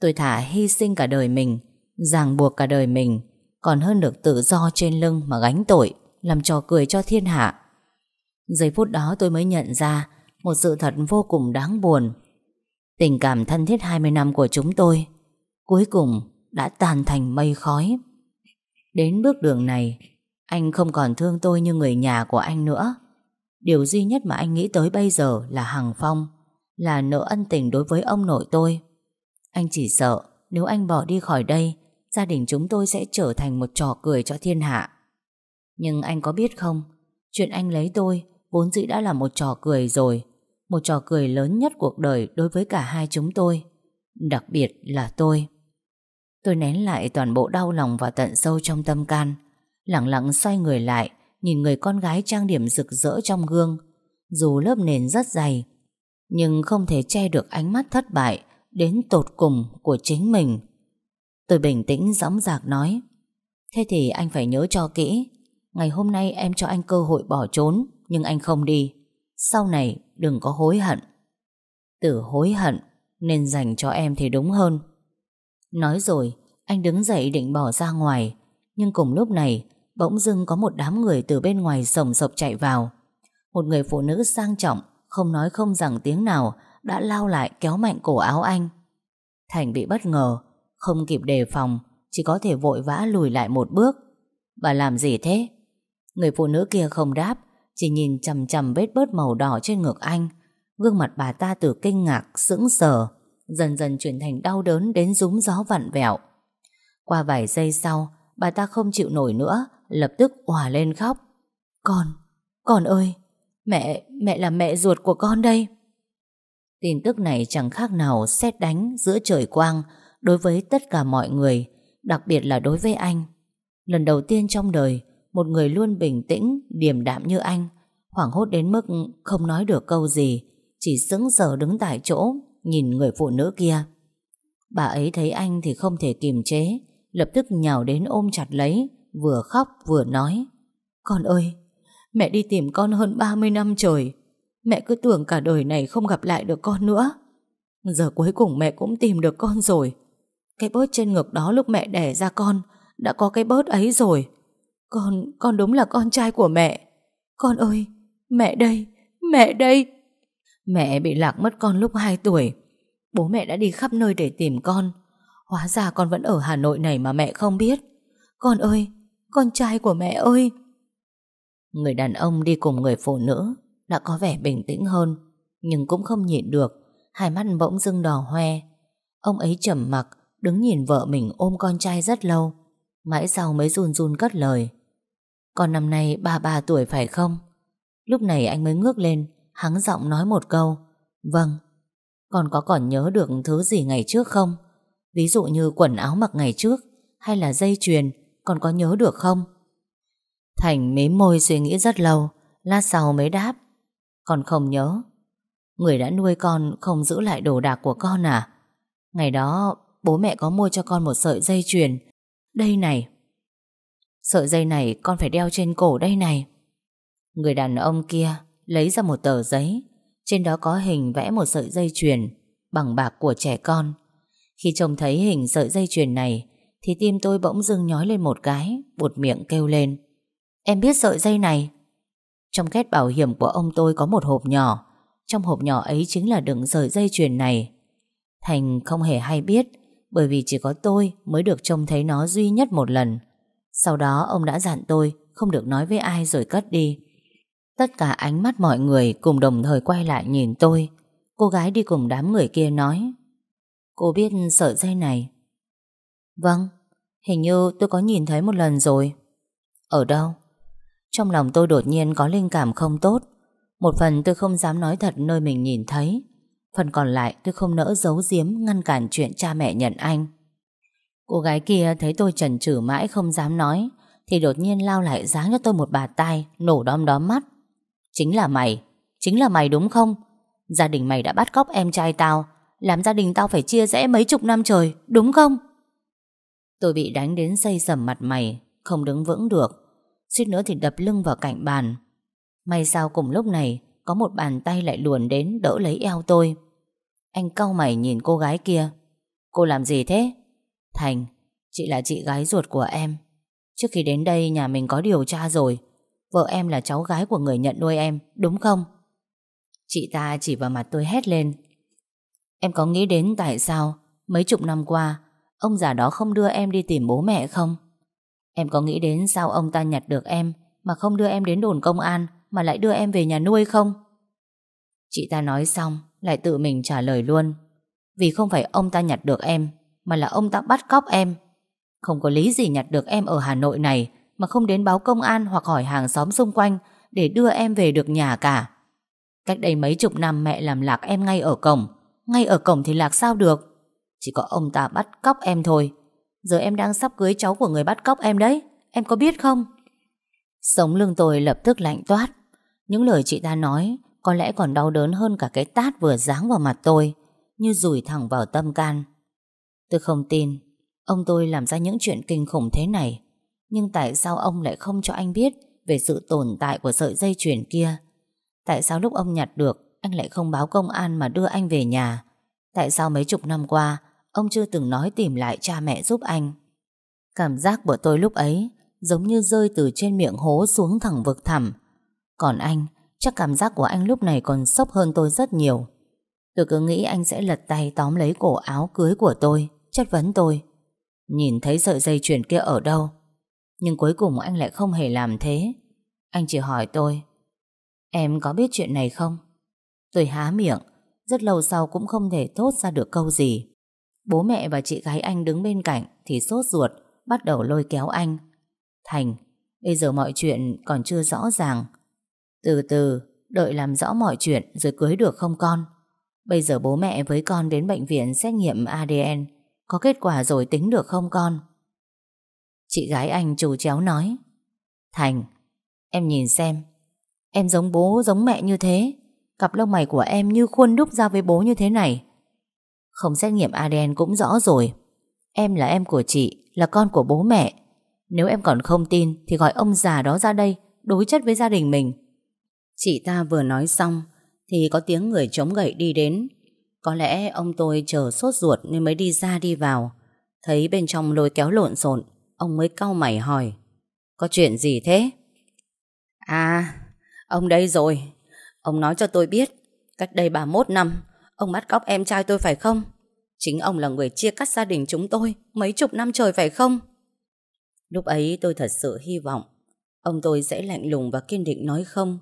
Tôi thả hy sinh cả đời mình, Ràng buộc cả đời mình, Còn hơn được tự do trên lưng mà gánh tội, Làm trò cười cho thiên hạ. Giây phút đó tôi mới nhận ra Một sự thật vô cùng đáng buồn. Tình cảm thân thiết 20 năm của chúng tôi Cuối cùng đã tan thành mây khói. Đến bước đường này, Anh không còn thương tôi như người nhà của anh nữa. Điều duy nhất mà anh nghĩ tới bây giờ là Hằng Phong, Là nợ ân tình đối với ông nội tôi. Anh chỉ sợ Nếu anh bỏ đi khỏi đây, Gia đình chúng tôi sẽ trở thành một trò cười cho thiên hạ. Nhưng anh có biết không, Chuyện anh lấy tôi Vốn dĩ đã là một trò cười rồi. Một trò cười lớn nhất cuộc đời Đối với cả hai chúng tôi, Đặc biệt là tôi. Tôi nén lại toàn bộ đau lòng và tận sâu trong tâm can, Lặng lặng xoay người lại, Nhìn người con gái trang điểm rực rỡ trong gương, Dù lớp nền rất dày, Nhưng không thể che được ánh mắt thất bại Đến tột cùng của chính mình. Tôi bình tĩnh dõng dạc nói, Thế thì anh phải nhớ cho kỹ, Ngày hôm nay em cho anh cơ hội bỏ trốn, Nhưng anh không đi. Sau này đừng có hối hận Từ hối hận Nên dành cho em thì đúng hơn Nói rồi, anh đứng dậy định bỏ ra ngoài, nhưng cùng lúc này, bỗng dưng có một đám người từ bên ngoài sổng sộc chạy vào. Một người phụ nữ sang trọng, không nói không rằng tiếng nào, đã lao lại kéo mạnh cổ áo anh. Thành bị bất ngờ, không kịp đề phòng, chỉ có thể vội vã lùi lại một bước. Bà làm gì thế? Người phụ nữ kia không đáp, chỉ nhìn chầm chầm vết bớt màu đỏ trên ngực anh. Gương mặt bà ta từ kinh ngạc, sững sờ, dần dần chuyển thành đau đớn đến rúng gió vặn vẹo. Qua vài giây sau, bà ta không chịu nổi nữa, lập tức òa lên khóc. Con, con ơi, mẹ, mẹ là mẹ ruột của con đây. Tin tức này chẳng khác nào xét đánh giữa trời quang đối với tất cả mọi người, đặc biệt là đối với anh. Lần đầu tiên trong đời, một người luôn bình tĩnh, điềm đạm như anh, hoảng hốt đến mức không nói được câu gì, chỉ sững sờ đứng tại chỗ, nhìn người phụ nữ kia. Bà ấy thấy anh thì không thể kiềm chế, lập tức nhào đến ôm chặt lấy, Vừa khóc vừa nói. Con ơi Mẹ đi tìm con hơn 30 năm trời. Mẹ cứ tưởng cả đời này không gặp lại được con nữa. Giờ cuối cùng mẹ cũng tìm được con rồi. Cái bớt trên ngực đó lúc mẹ đẻ ra con Đã có cái bớt ấy rồi. Con, con đúng là con trai của mẹ. Con ơi, mẹ đây, mẹ đây. Mẹ bị lạc mất con lúc 2 tuổi. Bố mẹ đã đi khắp nơi để tìm con. Hóa ra con vẫn ở Hà Nội này mà mẹ không biết. Con ơi Con trai của mẹ ơi. Người đàn ông đi cùng người phụ nữ Đã có vẻ bình tĩnh hơn Nhưng cũng không nhịn được. Hai mắt bỗng dưng đỏ hoe. Ông ấy trầm mặc Đứng nhìn vợ mình ôm con trai rất lâu. Mãi sau mới run run cất lời. Con năm nay ba ba tuổi phải không? Lúc này anh mới ngước lên, Hắng giọng nói một câu. Vâng. Con có còn nhớ được thứ gì ngày trước không? Ví dụ như quần áo mặc ngày trước, Hay là dây chuyền, Con có nhớ được không? Thành mím môi suy nghĩ rất lâu, Lát sau mới đáp. Con không nhớ. Người đã nuôi con không giữ lại đồ đạc của con à? Ngày đó Bố mẹ có mua cho con một sợi dây chuyền. Đây này Sợi dây này con phải đeo trên cổ đây này. Người đàn ông kia Lấy ra một tờ giấy. Trên đó có hình vẽ một sợi dây chuyền Bằng bạc của trẻ con. Khi trông thấy hình sợi dây chuyền này, Thì tim tôi bỗng dưng nhói lên một cái bột miệng kêu lên. Em biết sợi dây này? Trong két bảo hiểm của ông tôi có một hộp nhỏ. Trong hộp nhỏ ấy chính là đựng sợi dây chuyền này. Thành không hề hay biết, Bởi vì chỉ có tôi mới được trông thấy nó duy nhất một lần. Sau đó ông đã dặn tôi Không được nói với ai rồi cất đi. Tất cả ánh mắt mọi người cùng đồng thời quay lại nhìn tôi. Cô gái đi cùng đám người kia nói, Cô biết sợi dây này? Vâng Hình như tôi có nhìn thấy một lần rồi. Ở đâu? Trong lòng tôi đột nhiên có linh cảm không tốt. Một phần tôi không dám nói thật nơi mình nhìn thấy. Phần còn lại tôi không nỡ giấu giếm Ngăn cản chuyện cha mẹ nhận anh. Cô gái kia thấy tôi chần chừ mãi không dám nói, Thì đột nhiên lao lại giáng cho tôi một bà tai, Nổ đom đóm mắt. Chính là mày, Chính là mày đúng không? Gia đình mày đã bắt cóc em trai tao, Làm gia đình tao phải chia rẽ mấy chục năm trời, Đúng không? Tôi bị đánh đến xây sầm mặt mày, Không đứng vững được. Suýt nữa thì đập lưng vào cạnh bàn. May sao cùng lúc này, Có một bàn tay lại luồn đến đỡ lấy eo tôi. Anh cau mày nhìn cô gái kia. Cô làm gì thế? Thành, Chị là chị gái ruột của em. Trước khi đến đây nhà mình có điều tra rồi. Vợ em là cháu gái của người nhận nuôi em, Đúng không? Chị ta chỉ vào mặt tôi hét lên. Em có nghĩ đến tại sao Mấy chục năm qua Ông già đó không đưa em đi tìm bố mẹ không? Em có nghĩ đến sao ông ta nhặt được em Mà không đưa em đến đồn công an Mà lại đưa em về nhà nuôi không? Chị ta nói xong, Lại tự mình trả lời luôn. Vì không phải ông ta nhặt được em mà là ông ta bắt cóc em Không có lý gì nhặt được em ở Hà Nội này mà không đến báo công an hoặc hỏi hàng xóm xung quanh để đưa em về được nhà cả. Cách đây mấy chục năm mẹ làm lạc em ngay ở cổng. Ngay ở cổng thì lạc sao được? Chỉ có ông ta bắt cóc em thôi. Giờ em đang sắp cưới cháu của người bắt cóc em đấy. Em có biết không? Sống lưng tôi lập tức lạnh toát. Những lời chị ta nói có lẽ còn đau đớn hơn cả cái tát vừa giáng vào mặt tôi, như rủi thẳng vào tâm can. Tôi không tin, ông tôi làm ra những chuyện kinh khủng thế này. Nhưng tại sao ông lại không cho anh biết Về sự tồn tại của sợi dây chuyền kia? Tại sao lúc ông nhặt được Anh lại không báo công an mà đưa anh về nhà? Tại sao mấy chục năm qua Ông chưa từng nói tìm lại cha mẹ giúp anh? Cảm giác của tôi lúc ấy Giống như rơi từ trên miệng hố xuống thẳng vực thẳm. Còn anh Chắc cảm giác của anh lúc này còn sốc hơn tôi rất nhiều. Tôi cứ nghĩ anh sẽ lật tay tóm lấy cổ áo cưới của tôi. Chất vấn tôi. Nhìn thấy sợi dây chuyền kia ở đâu? Nhưng cuối cùng anh lại không hề làm thế. Anh chỉ hỏi tôi, Em có biết chuyện này không? Tôi há miệng, Rất lâu sau cũng không thể thốt ra được câu gì. Bố mẹ và chị gái anh đứng bên cạnh Thì sốt ruột, Bắt đầu lôi kéo anh. Thành, Bây giờ mọi chuyện còn chưa rõ ràng. Từ từ, Đợi làm rõ mọi chuyện rồi cưới được không con? Bây giờ bố mẹ với con đến bệnh viện xét nghiệm ADN có kết quả rồi tính được không con? Chị gái anh trù chéo nói. Thành, Em nhìn xem. Em giống bố giống mẹ như thế. Cặp lông mày của em như khuôn đúc ra với bố như thế này. Không xét nghiệm ADN cũng rõ rồi. Em là em của chị, Là con của bố mẹ. Nếu em còn không tin Thì gọi ông già đó ra đây, Đối chất với gia đình mình. Chị ta vừa nói xong Thì có tiếng người chống gậy đi đến. Có lẽ ông tôi chờ sốt ruột Nên mới đi ra đi vào. Thấy bên trong lôi kéo lộn xộn, Ông mới cau mày hỏi, Có chuyện gì thế? À Ông đây rồi. Ông nói cho tôi biết, Cách đây 31 năm, Ông bắt cóc em trai tôi phải không? Chính ông là người chia cắt gia đình chúng tôi Mấy chục năm trời phải không? Lúc ấy tôi thật sự hy vọng Ông tôi sẽ lạnh lùng và kiên định nói không,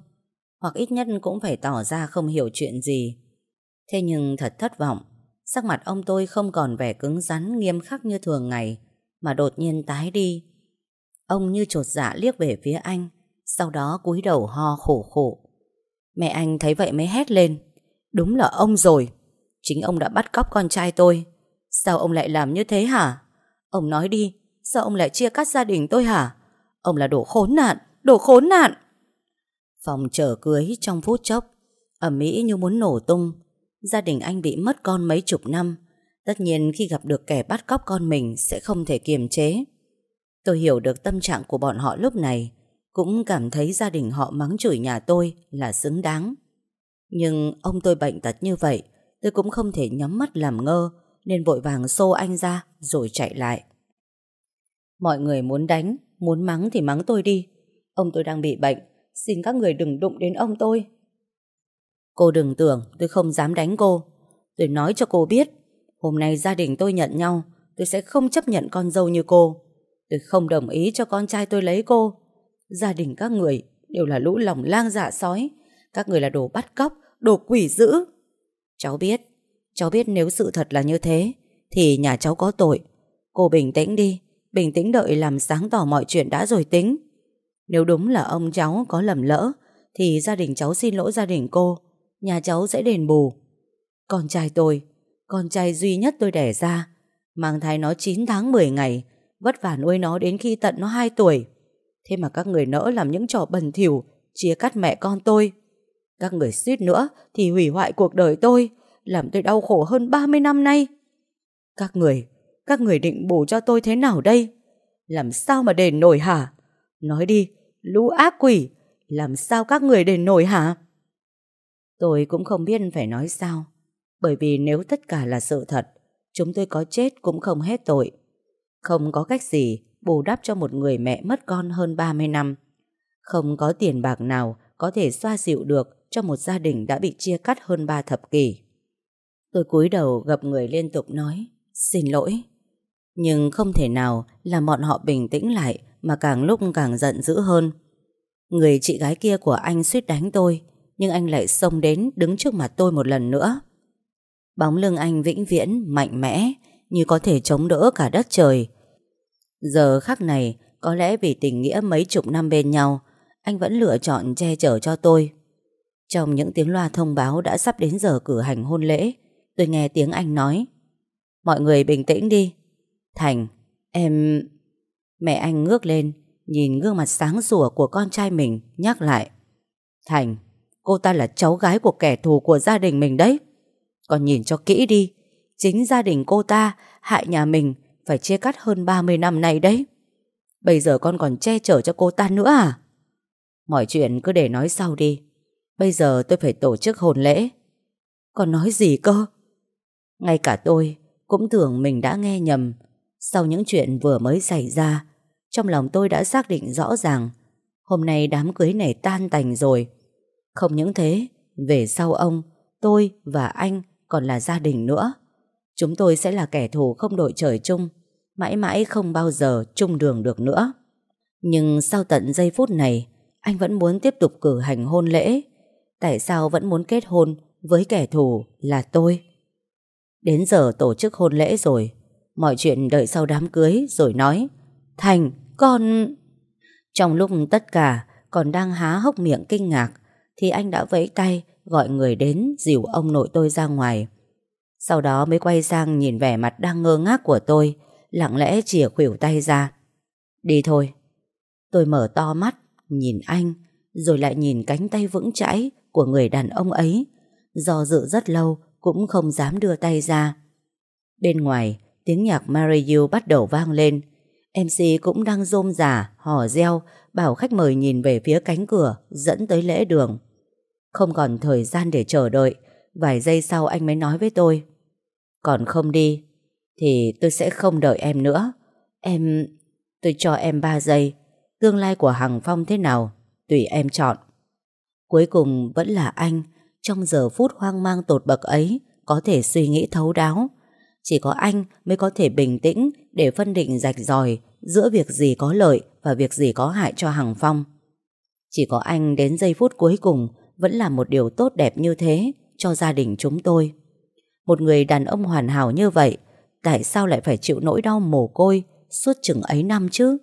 Hoặc ít nhất cũng phải tỏ ra không hiểu chuyện gì. Thế nhưng thật thất vọng, Sắc mặt ông tôi không còn vẻ cứng rắn, nghiêm khắc như thường ngày, Mà đột nhiên tái đi. Ông như trột dạ liếc về phía anh, Sau đó cúi đầu ho khổ khổ. Mẹ anh thấy vậy mới hét lên, Đúng là ông rồi, Chính ông đã bắt cóc con trai tôi. Sao ông lại làm như thế hả? Ông nói đi, Sao ông lại chia cắt gia đình tôi hả? Ông là đồ khốn nạn, Đồ khốn nạn. Phòng chờ cưới trong phút chốc ẩm Mỹ như muốn nổ tung. Gia đình anh bị mất con mấy chục năm. Tất nhiên khi gặp được kẻ bắt cóc con mình Sẽ không thể kiềm chế. Tôi hiểu được tâm trạng của bọn họ lúc này, Cũng cảm thấy gia đình họ mắng chửi nhà tôi Là xứng đáng. Nhưng ông tôi bệnh tật như vậy, Tôi cũng không thể nhắm mắt làm ngơ, Nên vội vàng xô anh ra Rồi chạy lại. Mọi người muốn đánh, Muốn mắng thì mắng tôi đi. Ông tôi đang bị bệnh, Xin các người đừng đụng đến ông tôi. Cô đừng tưởng tôi không dám đánh cô. Tôi nói cho cô biết, Hôm nay gia đình tôi nhận nhau, Tôi sẽ không chấp nhận con dâu như cô. Tôi không đồng ý cho con trai tôi lấy cô. Gia đình các người Đều là lũ lòng lang dạ sói, Các người là đồ bắt cóc, Đồ quỷ dữ. Cháu biết Cháu biết nếu sự thật là như thế, Thì nhà cháu có tội. Cô bình tĩnh đi, Bình tĩnh đợi làm sáng tỏ mọi chuyện đã rồi tính. Nếu đúng là ông cháu có lầm lỡ, Thì gia đình cháu xin lỗi gia đình cô. Nhà cháu sẽ đền bù. Con trai tôi, Con trai duy nhất tôi đẻ ra, Mang thai nó 9 tháng 10 ngày, Vất vả nuôi nó đến khi tận nó 2 tuổi. Thế mà các người nỡ làm những trò bẩn thỉu, Chia cắt mẹ con tôi. Các người suýt nữa Thì hủy hoại cuộc đời tôi, Làm tôi đau khổ hơn 30 năm nay. Các người Các người định bù cho tôi thế nào đây? Làm sao mà đền nổi hả? Nói đi, Lũ ác quỷ, Làm sao các người đền nổi hả? Tôi cũng không biết phải nói sao. Bởi vì nếu tất cả là sự thật, Chúng tôi có chết cũng không hết tội. Không có cách gì Bù đắp cho một người mẹ mất con hơn 30 năm. Không có tiền bạc nào Có thể xoa dịu được Cho một gia đình đã bị chia cắt hơn 3 thập kỷ. Tôi cúi đầu gặp người liên tục nói, Xin lỗi. Nhưng không thể nào làm bọn họ bình tĩnh lại Mà càng lúc càng giận dữ hơn. Người chị gái kia của anh suýt đánh tôi nhưng anh lại xông đến đứng trước mặt tôi một lần nữa. Bóng lưng anh vĩnh viễn, mạnh mẽ, như có thể chống đỡ cả đất trời. Giờ khắc này, có lẽ vì tình nghĩa mấy chục năm bên nhau, anh vẫn lựa chọn che chở cho tôi. Trong những tiếng loa thông báo đã sắp đến giờ cử hành hôn lễ, tôi nghe tiếng anh nói. Mọi người bình tĩnh đi. Thành, em... Mẹ anh ngước lên, nhìn gương mặt sáng sủa của con trai mình, nhắc lại. Thành, Cô ta là cháu gái của kẻ thù của gia đình mình đấy. Còn nhìn cho kỹ đi, Chính gia đình cô ta, Hại nhà mình, Phải chia cắt hơn 30 năm nay đấy. Bây giờ con còn che chở cho cô ta nữa à? Mọi chuyện cứ để nói sau đi. Bây giờ tôi phải tổ chức hôn lễ. Còn nói gì cơ? Ngay cả tôi Cũng tưởng mình đã nghe nhầm. Sau những chuyện vừa mới xảy ra, Trong lòng tôi đã xác định rõ ràng, Hôm nay đám cưới này tan tành rồi không những thế, về sau ông, tôi và anh còn là gia đình nữa. Chúng tôi sẽ là kẻ thù không đội trời chung, mãi mãi không bao giờ chung đường được nữa. Nhưng sau tận giây phút này, anh vẫn muốn tiếp tục cử hành hôn lễ. Tại sao vẫn muốn kết hôn với kẻ thù là tôi? Đến giờ tổ chức hôn lễ rồi, mọi chuyện đợi sau đám cưới rồi nói. Thành, con... Trong lúc tất cả còn đang há hốc miệng kinh ngạc, thì anh đã vẫy tay gọi người đến dìu ông nội tôi ra ngoài. Sau đó mới quay sang nhìn vẻ mặt đang ngơ ngác của tôi, lặng lẽ chìa khuỷu tay ra. Đi thôi. Tôi mở to mắt, nhìn anh, rồi lại nhìn cánh tay vững chãi của người đàn ông ấy. Do dự rất lâu cũng không dám đưa tay ra. Bên ngoài, tiếng nhạc Mary You bắt đầu vang lên. MC cũng đang rôm giả, hò reo, bảo khách mời nhìn về phía cánh cửa, dẫn tới lễ đường. Không còn thời gian để chờ đợi, vài giây sau anh mới nói với tôi. Còn không đi, thì tôi sẽ không đợi em nữa. Em... tôi cho em 3 giây. Tương lai của Hằng Phong thế nào, tùy em chọn. Cuối cùng vẫn là anh, trong giờ phút hoang mang tột bậc ấy, có thể suy nghĩ thấu đáo. Chỉ có anh mới có thể bình tĩnh để phân định rạch ròi giữa việc gì có lợi và việc gì có hại cho Hằng Phong. Chỉ có anh đến giây phút cuối cùng vẫn là một điều tốt đẹp như thế cho gia đình chúng tôi. Một người đàn ông hoàn hảo như vậy, tại sao lại phải chịu nỗi đau mồ côi suốt chừng ấy năm chứ?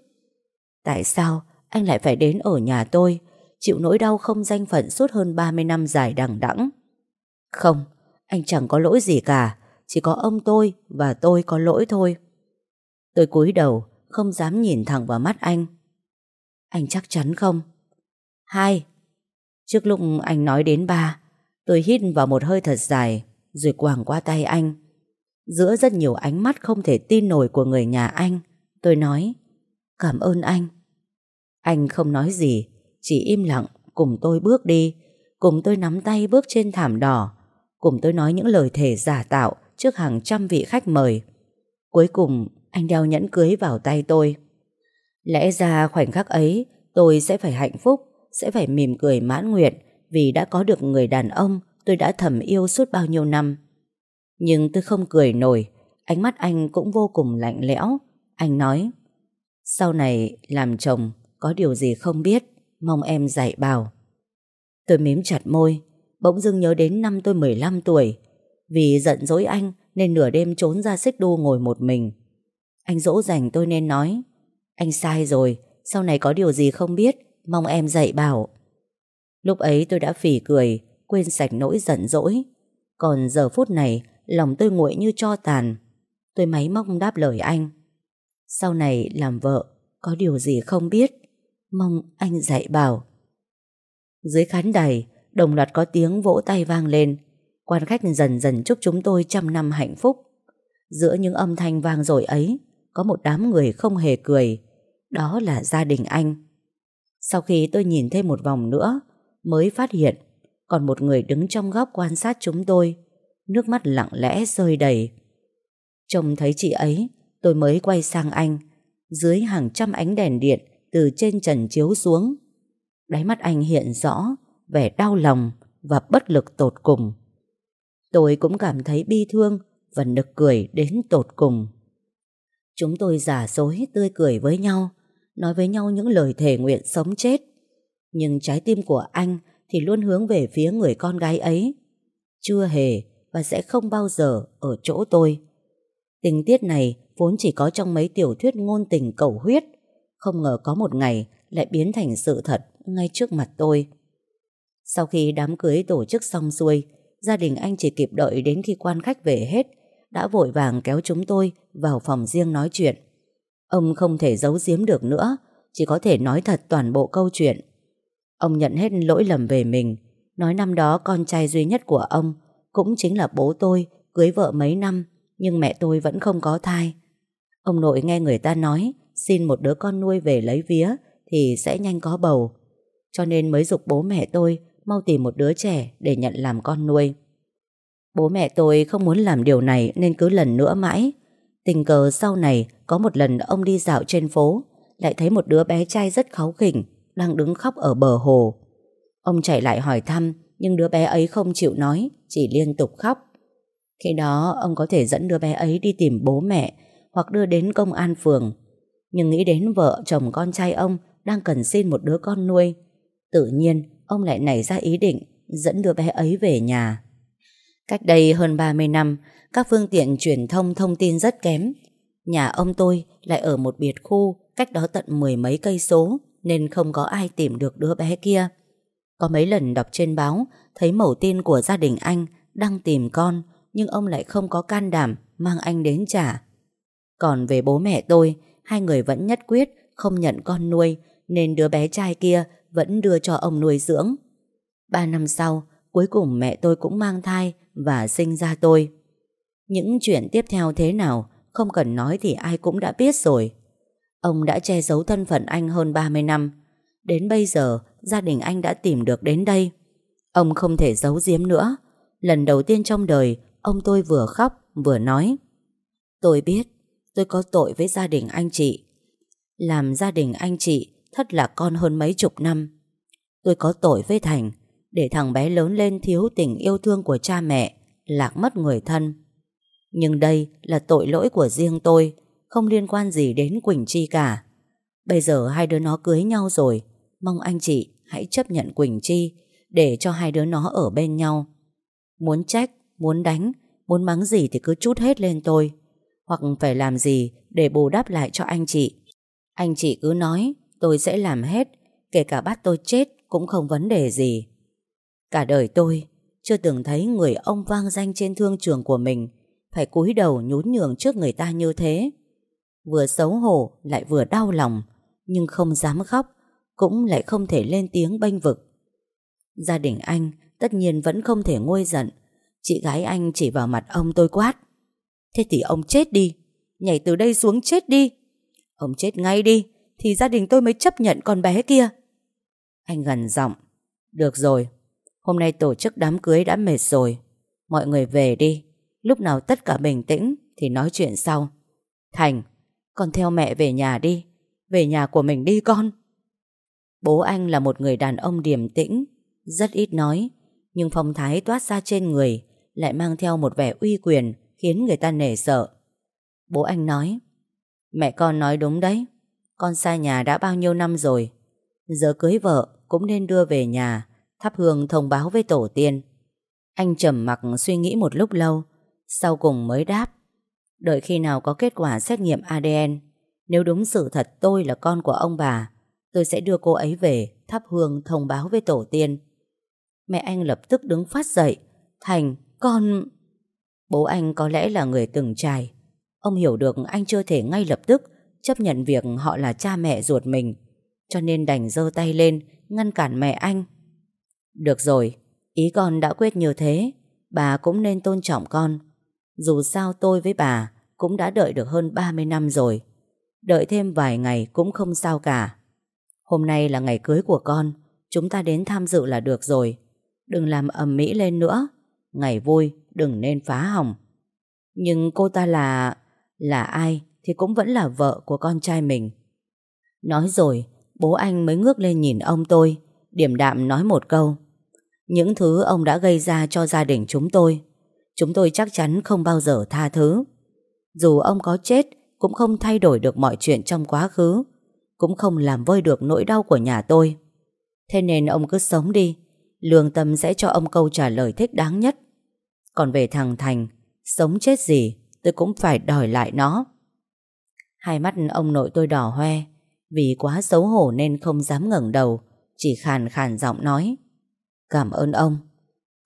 Tại sao anh lại phải đến ở nhà tôi, chịu nỗi đau không danh phận suốt hơn 30 năm dài đằng đẵng? Không, anh chẳng có lỗi gì cả, chỉ có ông tôi và tôi có lỗi thôi. Tôi cúi đầu, không dám nhìn thẳng vào mắt anh. Anh chắc chắn không? Hai. Trước lúc anh nói đến ba, tôi hít vào một hơi thật dài, rồi quàng qua tay anh. Giữa rất nhiều ánh mắt không thể tin nổi của người nhà anh, tôi nói, cảm ơn anh. Anh không nói gì, chỉ im lặng cùng tôi bước đi, cùng tôi nắm tay bước trên thảm đỏ, cùng tôi nói những lời thể giả tạo trước hàng trăm vị khách mời. Cuối cùng, anh đeo nhẫn cưới vào tay tôi. Lẽ ra khoảnh khắc ấy, tôi sẽ phải hạnh phúc, sẽ phải mỉm cười mãn nguyện vì đã có được người đàn ông tôi đã thầm yêu suốt bao nhiêu năm. Nhưng tôi không cười nổi, ánh mắt anh cũng vô cùng lạnh lẽo. Anh nói, sau này làm chồng có điều gì không biết, mong em dạy bảo. Tôi mím chặt môi, bỗng dưng nhớ đến năm tôi 15 tuổi. Vì giận dỗi anh nên nửa đêm trốn ra xích đu ngồi một mình. Anh dỗ dành tôi nên nói, anh sai rồi, sau này có điều gì không biết, mong em dạy bảo. Lúc ấy tôi đã phỉ cười, quên sạch nỗi giận dỗi. Còn giờ phút này, lòng tôi nguội như cho tàn. Tôi máy móc đáp lời anh. Sau này làm vợ, có điều gì không biết, mong anh dạy bảo. Dưới khán đài, đồng loạt có tiếng vỗ tay vang lên. Quan khách dần dần chúc chúng tôi trăm năm hạnh phúc. Giữa những âm thanh vang dội ấy, có một đám người không hề cười. Đó là gia đình anh. Sau khi tôi nhìn thêm một vòng nữa, mới phát hiện còn một người đứng trong góc quan sát chúng tôi, nước mắt lặng lẽ rơi đầy. Trông thấy chị ấy, tôi mới quay sang anh, dưới hàng trăm ánh đèn điện từ trên trần chiếu xuống. Đáy mắt anh hiện rõ vẻ đau lòng và bất lực tột cùng. Tôi cũng cảm thấy bi thương và nực cười đến tột cùng. Chúng tôi giả dối tươi cười với nhau, nói với nhau những lời thề nguyện sống chết. Nhưng trái tim của anh thì luôn hướng về phía người con gái ấy. Chưa hề và sẽ không bao giờ ở chỗ tôi. Tình tiết này vốn chỉ có trong mấy tiểu thuyết ngôn tình cầu huyết, không ngờ có một ngày lại biến thành sự thật ngay trước mặt tôi. Sau khi đám cưới tổ chức xong xuôi, gia đình anh chỉ kịp đợi đến khi quan khách về hết, đã vội vàng kéo chúng tôi vào phòng riêng nói chuyện. Ông không thể giấu giếm được nữa, chỉ có thể nói thật toàn bộ câu chuyện. Ông nhận hết lỗi lầm về mình, nói năm đó con trai duy nhất của ông cũng chính là bố tôi, cưới vợ mấy năm, nhưng mẹ tôi vẫn không có thai. Ông nội nghe người ta nói, xin một đứa con nuôi về lấy vía thì sẽ nhanh có bầu. Cho nên mới dục bố mẹ tôi mau tìm một đứa trẻ để nhận làm con nuôi. Bố mẹ tôi không muốn làm điều này nên cứ lần nữa mãi. Tình cờ sau này có một lần ông đi dạo trên phố lại thấy một đứa bé trai rất kháu khỉnh đang đứng khóc ở bờ hồ. Ông chạy lại hỏi thăm nhưng đứa bé ấy không chịu nói chỉ liên tục khóc. Khi đó ông có thể dẫn đứa bé ấy đi tìm bố mẹ hoặc đưa đến công an phường. Nhưng nghĩ đến vợ chồng con trai ông đang cần xin một đứa con nuôi. Tự nhiên ông lại nảy ra ý định dẫn đứa bé ấy về nhà. Cách đây hơn 30 năm, các phương tiện truyền thông thông tin rất kém. Nhà ông tôi lại ở một biệt khu cách đó tận mười mấy cây số nên không có ai tìm được đứa bé kia. Có mấy lần đọc trên báo thấy mẫu tin của gia đình anh đang tìm con nhưng ông lại không có can đảm mang anh đến trả. Còn về bố mẹ tôi, hai người vẫn nhất quyết không nhận con nuôi nên đứa bé trai kia vẫn đưa cho ông nuôi dưỡng. Ba năm sau, cuối cùng mẹ tôi cũng mang thai và sinh ra tôi. Những chuyện tiếp theo thế nào không cần nói thì ai cũng đã biết rồi. Ông đã che giấu thân phận anh hơn 30 năm. Đến bây giờ, gia đình anh đã tìm được đến đây. Ông không thể giấu giếm nữa. Lần đầu tiên trong đời, ông tôi vừa khóc vừa nói. Tôi biết, tôi có tội với gia đình anh chị. Làm gia đình anh chị thất lạc con hơn mấy chục năm. Tôi có tội với Thành, để thằng bé lớn lên thiếu tình yêu thương của cha mẹ, lạc mất người thân. Nhưng đây là tội lỗi của riêng tôi, không liên quan gì đến Quỳnh Chi cả. Bây giờ hai đứa nó cưới nhau rồi, mong anh chị hãy chấp nhận Quỳnh Chi để cho hai đứa nó ở bên nhau. Muốn trách, muốn đánh, muốn mắng gì thì cứ chút hết lên tôi. Hoặc phải làm gì để bù đắp lại cho anh chị. Anh chị cứ nói, tôi sẽ làm hết, kể cả bắt tôi chết cũng không vấn đề gì. Cả đời tôi chưa từng thấy người ông vang danh trên thương trường của mình phải cúi đầu nhún nhường trước người ta như thế. Vừa xấu hổ lại vừa đau lòng, nhưng không dám khóc, cũng lại không thể lên tiếng bênh vực. Gia đình anh tất nhiên vẫn không thể nguôi giận. Chị gái anh chỉ vào mặt ông tôi quát. Thế thì ông chết đi, nhảy từ đây xuống chết đi. Ông chết ngay đi, thì gia đình tôi mới chấp nhận con bé kia. Anh gần giọng. Được rồi, hôm nay tổ chức đám cưới đã mệt rồi. Mọi người về đi. Lúc nào tất cả bình tĩnh thì nói chuyện sau. Thành, con theo mẹ về nhà đi. Về nhà của mình đi con. Bố anh là một người đàn ông điềm tĩnh, rất ít nói, nhưng phong thái toát ra trên người lại mang theo một vẻ uy quyền khiến người ta nể sợ. Bố anh nói, mẹ con nói đúng đấy, con xa nhà đã bao nhiêu năm rồi, giờ cưới vợ cũng nên đưa về nhà, thắp hương thông báo với tổ tiên. Anh trầm mặc suy nghĩ một lúc lâu, sau cùng mới đáp, đợi khi nào có kết quả xét nghiệm ADN, nếu đúng sự thật tôi là con của ông bà, tôi sẽ đưa cô ấy về thắp hương thông báo với tổ tiên. Mẹ anh lập tức đứng phát dậy. Thành, con... Bố anh có lẽ là người từng trải. Ông hiểu được anh chưa thể ngay lập tức chấp nhận việc họ là cha mẹ ruột mình. Cho nên đành giơ tay lên ngăn cản mẹ anh. Được rồi, ý con đã quyết như thế. Bà cũng nên tôn trọng con. Dù sao tôi với bà cũng đã đợi được hơn 30 năm rồi. Đợi thêm vài ngày cũng không sao cả. Hôm nay là ngày cưới của con, chúng ta đến tham dự là được rồi. Đừng làm ầm mỹ lên nữa. Ngày vui, đừng nên phá hỏng. Nhưng cô ta là... Là ai thì cũng vẫn là vợ của con trai mình. Nói rồi, bố anh mới ngước lên nhìn ông tôi, điểm đạm nói một câu. Những thứ ông đã gây ra cho gia đình chúng tôi, chúng tôi chắc chắn không bao giờ tha thứ. Dù ông có chết, cũng không thay đổi được mọi chuyện trong quá khứ, cũng không làm vơi được nỗi đau của nhà tôi. Thế nên ông cứ sống đi, lương tâm sẽ cho ông câu trả lời thích đáng nhất. Còn về thằng Thành, sống chết gì, tôi cũng phải đòi lại nó. Hai mắt ông nội tôi đỏ hoe, vì quá xấu hổ nên không dám ngẩng đầu, chỉ khàn khàn giọng nói. Cảm ơn ông.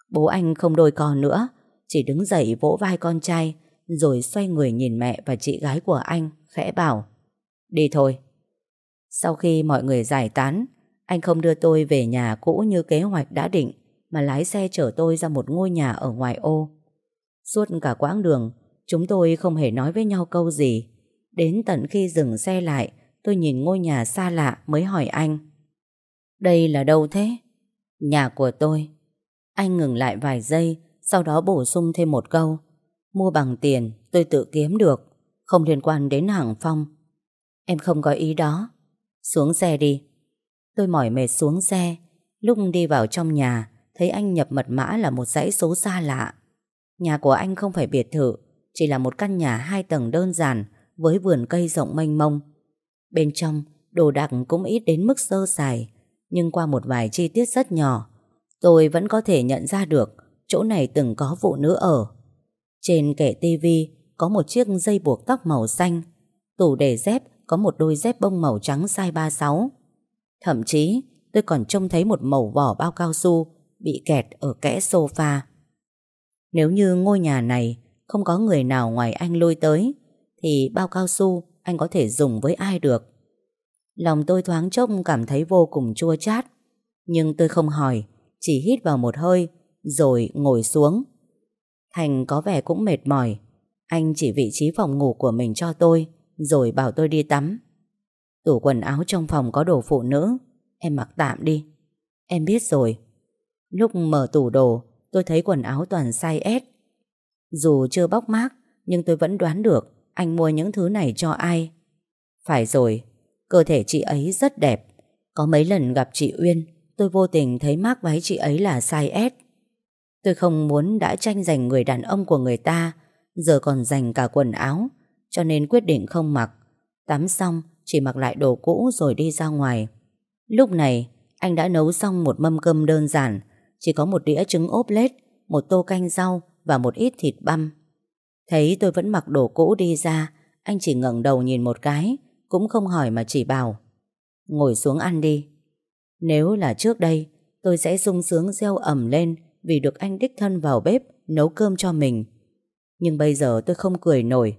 Bố anh không đôi con nữa, chỉ đứng dậy vỗ vai con trai, rồi xoay người nhìn mẹ và chị gái của anh, khẽ bảo. Đi thôi. Sau khi mọi người giải tán, anh không đưa tôi về nhà cũ như kế hoạch đã định, mà lái xe chở tôi ra một ngôi nhà ở ngoài ô. Suốt cả quãng đường, chúng tôi không hề nói với nhau câu gì. Đến tận khi dừng xe lại, tôi nhìn ngôi nhà xa lạ mới hỏi anh. Đây là đâu thế? Nhà của tôi. Anh ngừng lại vài giây, sau đó bổ sung thêm một câu. Mua bằng tiền, tôi tự kiếm được, không liên quan đến hàng phong. Em không có ý đó. Xuống xe đi. Tôi mỏi mệt xuống xe. Lúc đi vào trong nhà, thấy anh nhập mật mã là một dãy số xa lạ. Nhà của anh không phải biệt thự, chỉ là một căn nhà hai tầng đơn giản với vườn cây rộng mênh mông. Bên trong, đồ đạc cũng ít đến mức sơ sài, nhưng qua một vài chi tiết rất nhỏ, tôi vẫn có thể nhận ra được chỗ này từng có phụ nữ ở. Trên kệ tivi có một chiếc dây buộc tóc màu xanh, tủ để dép có một đôi dép bông màu trắng size 36. Thậm chí tôi còn trông thấy một mẩu vỏ bao cao su bị kẹt ở kẽ sofa. Nếu như ngôi nhà này không có người nào ngoài anh lui tới, thì bao cao su anh có thể dùng với ai được. Lòng tôi thoáng trông cảm thấy vô cùng chua chát, nhưng tôi không hỏi, chỉ hít vào một hơi, rồi ngồi xuống. Thành có vẻ cũng mệt mỏi, anh chỉ vị trí phòng ngủ của mình cho tôi, rồi bảo tôi đi tắm. Tủ quần áo trong phòng có đồ phụ nữ. Em mặc tạm đi. Em biết rồi. Lúc mở tủ đồ tôi thấy quần áo toàn size S. Dù chưa bóc mác Nhưng tôi vẫn đoán được Anh mua những thứ này cho ai. Phải rồi Cơ thể chị ấy rất đẹp. Có mấy lần gặp chị Uyên Tôi vô tình thấy mác váy chị ấy là size S. Tôi không muốn đã tranh giành người đàn ông của người ta, Giờ còn giành cả quần áo, Cho nên quyết định không mặc. Tắm xong, chỉ mặc lại đồ cũ rồi đi ra ngoài. Lúc này, anh đã nấu xong một mâm cơm đơn giản, Chỉ có một đĩa trứng ốp lết, Một tô canh rau Và một ít thịt băm. Thấy tôi vẫn mặc đồ cũ đi ra, Anh chỉ ngẩng đầu nhìn một cái, Cũng không hỏi mà chỉ bảo, Ngồi xuống ăn đi. Nếu là trước đây, Tôi sẽ sung sướng reo ẩm lên vì được anh đích thân vào bếp Nấu cơm cho mình. Nhưng bây giờ tôi không cười nổi.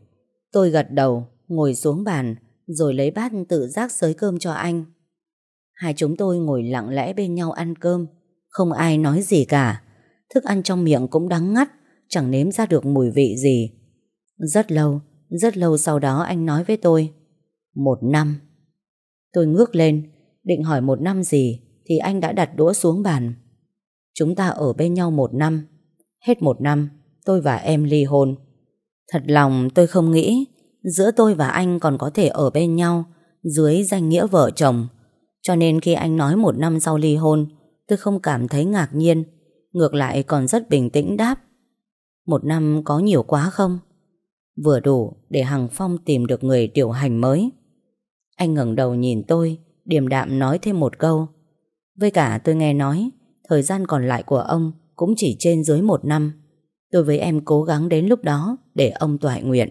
Tôi gật đầu, Ngồi xuống bàn, Rồi lấy bát tự giác sới cơm cho anh. Hai chúng tôi ngồi lặng lẽ bên nhau ăn cơm. Không ai nói gì cả. Thức ăn trong miệng cũng đắng ngắt, Chẳng nếm ra được mùi vị gì. Rất lâu Rất lâu sau đó anh nói với tôi, Một năm. Tôi ngước lên, Định hỏi một năm gì Thì anh đã đặt đũa xuống bàn. Chúng ta ở bên nhau một năm. Hết một năm, Tôi và em ly hôn. Thật lòng, tôi không nghĩ Giữa tôi và anh còn có thể ở bên nhau Dưới danh nghĩa vợ chồng. Cho nên khi anh nói một năm sau ly hôn, Tôi không cảm thấy ngạc nhiên, Ngược lại còn rất bình tĩnh đáp. Một năm có nhiều quá không? Vừa đủ để Hằng Phong tìm được người điều hành mới. Anh ngẩng đầu nhìn tôi, Điềm đạm nói thêm một câu. Với cả tôi nghe nói Thời gian còn lại của ông Cũng chỉ trên dưới một năm Tôi với em cố gắng đến lúc đó Để ông toại nguyện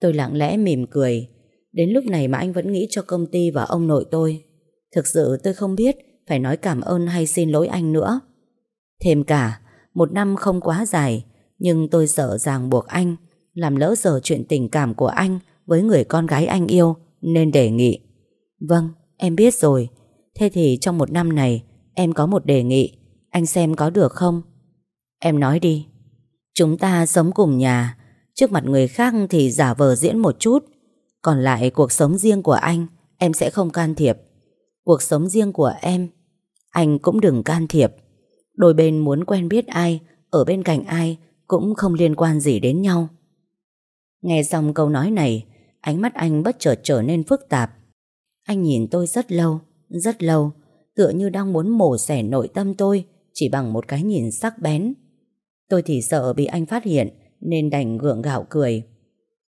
Tôi lặng lẽ mỉm cười Đến lúc này mà anh vẫn nghĩ cho công ty và ông nội tôi Thực sự tôi không biết phải nói cảm ơn hay xin lỗi anh nữa. Thêm cả, một năm không quá dài, nhưng tôi sợ ràng buộc anh, làm lỡ giờ chuyện tình cảm của anh với người con gái anh yêu, nên đề nghị. Vâng, em biết rồi. Thế thì trong một năm này, em có một đề nghị, anh xem có được không? Em nói đi. Chúng ta sống cùng nhà, trước mặt người khác thì giả vờ diễn một chút, còn lại cuộc sống riêng của anh, em sẽ không can thiệp. Cuộc sống riêng của em Anh cũng đừng can thiệp Đôi bên muốn quen biết ai Ở bên cạnh ai Cũng không liên quan gì đến nhau Nghe xong câu nói này Ánh mắt anh bất chợt trở nên phức tạp Anh nhìn tôi rất lâu Rất lâu Tựa như đang muốn mổ xẻ nội tâm tôi Chỉ bằng một cái nhìn sắc bén Tôi thì sợ bị anh phát hiện Nên đành gượng gạo cười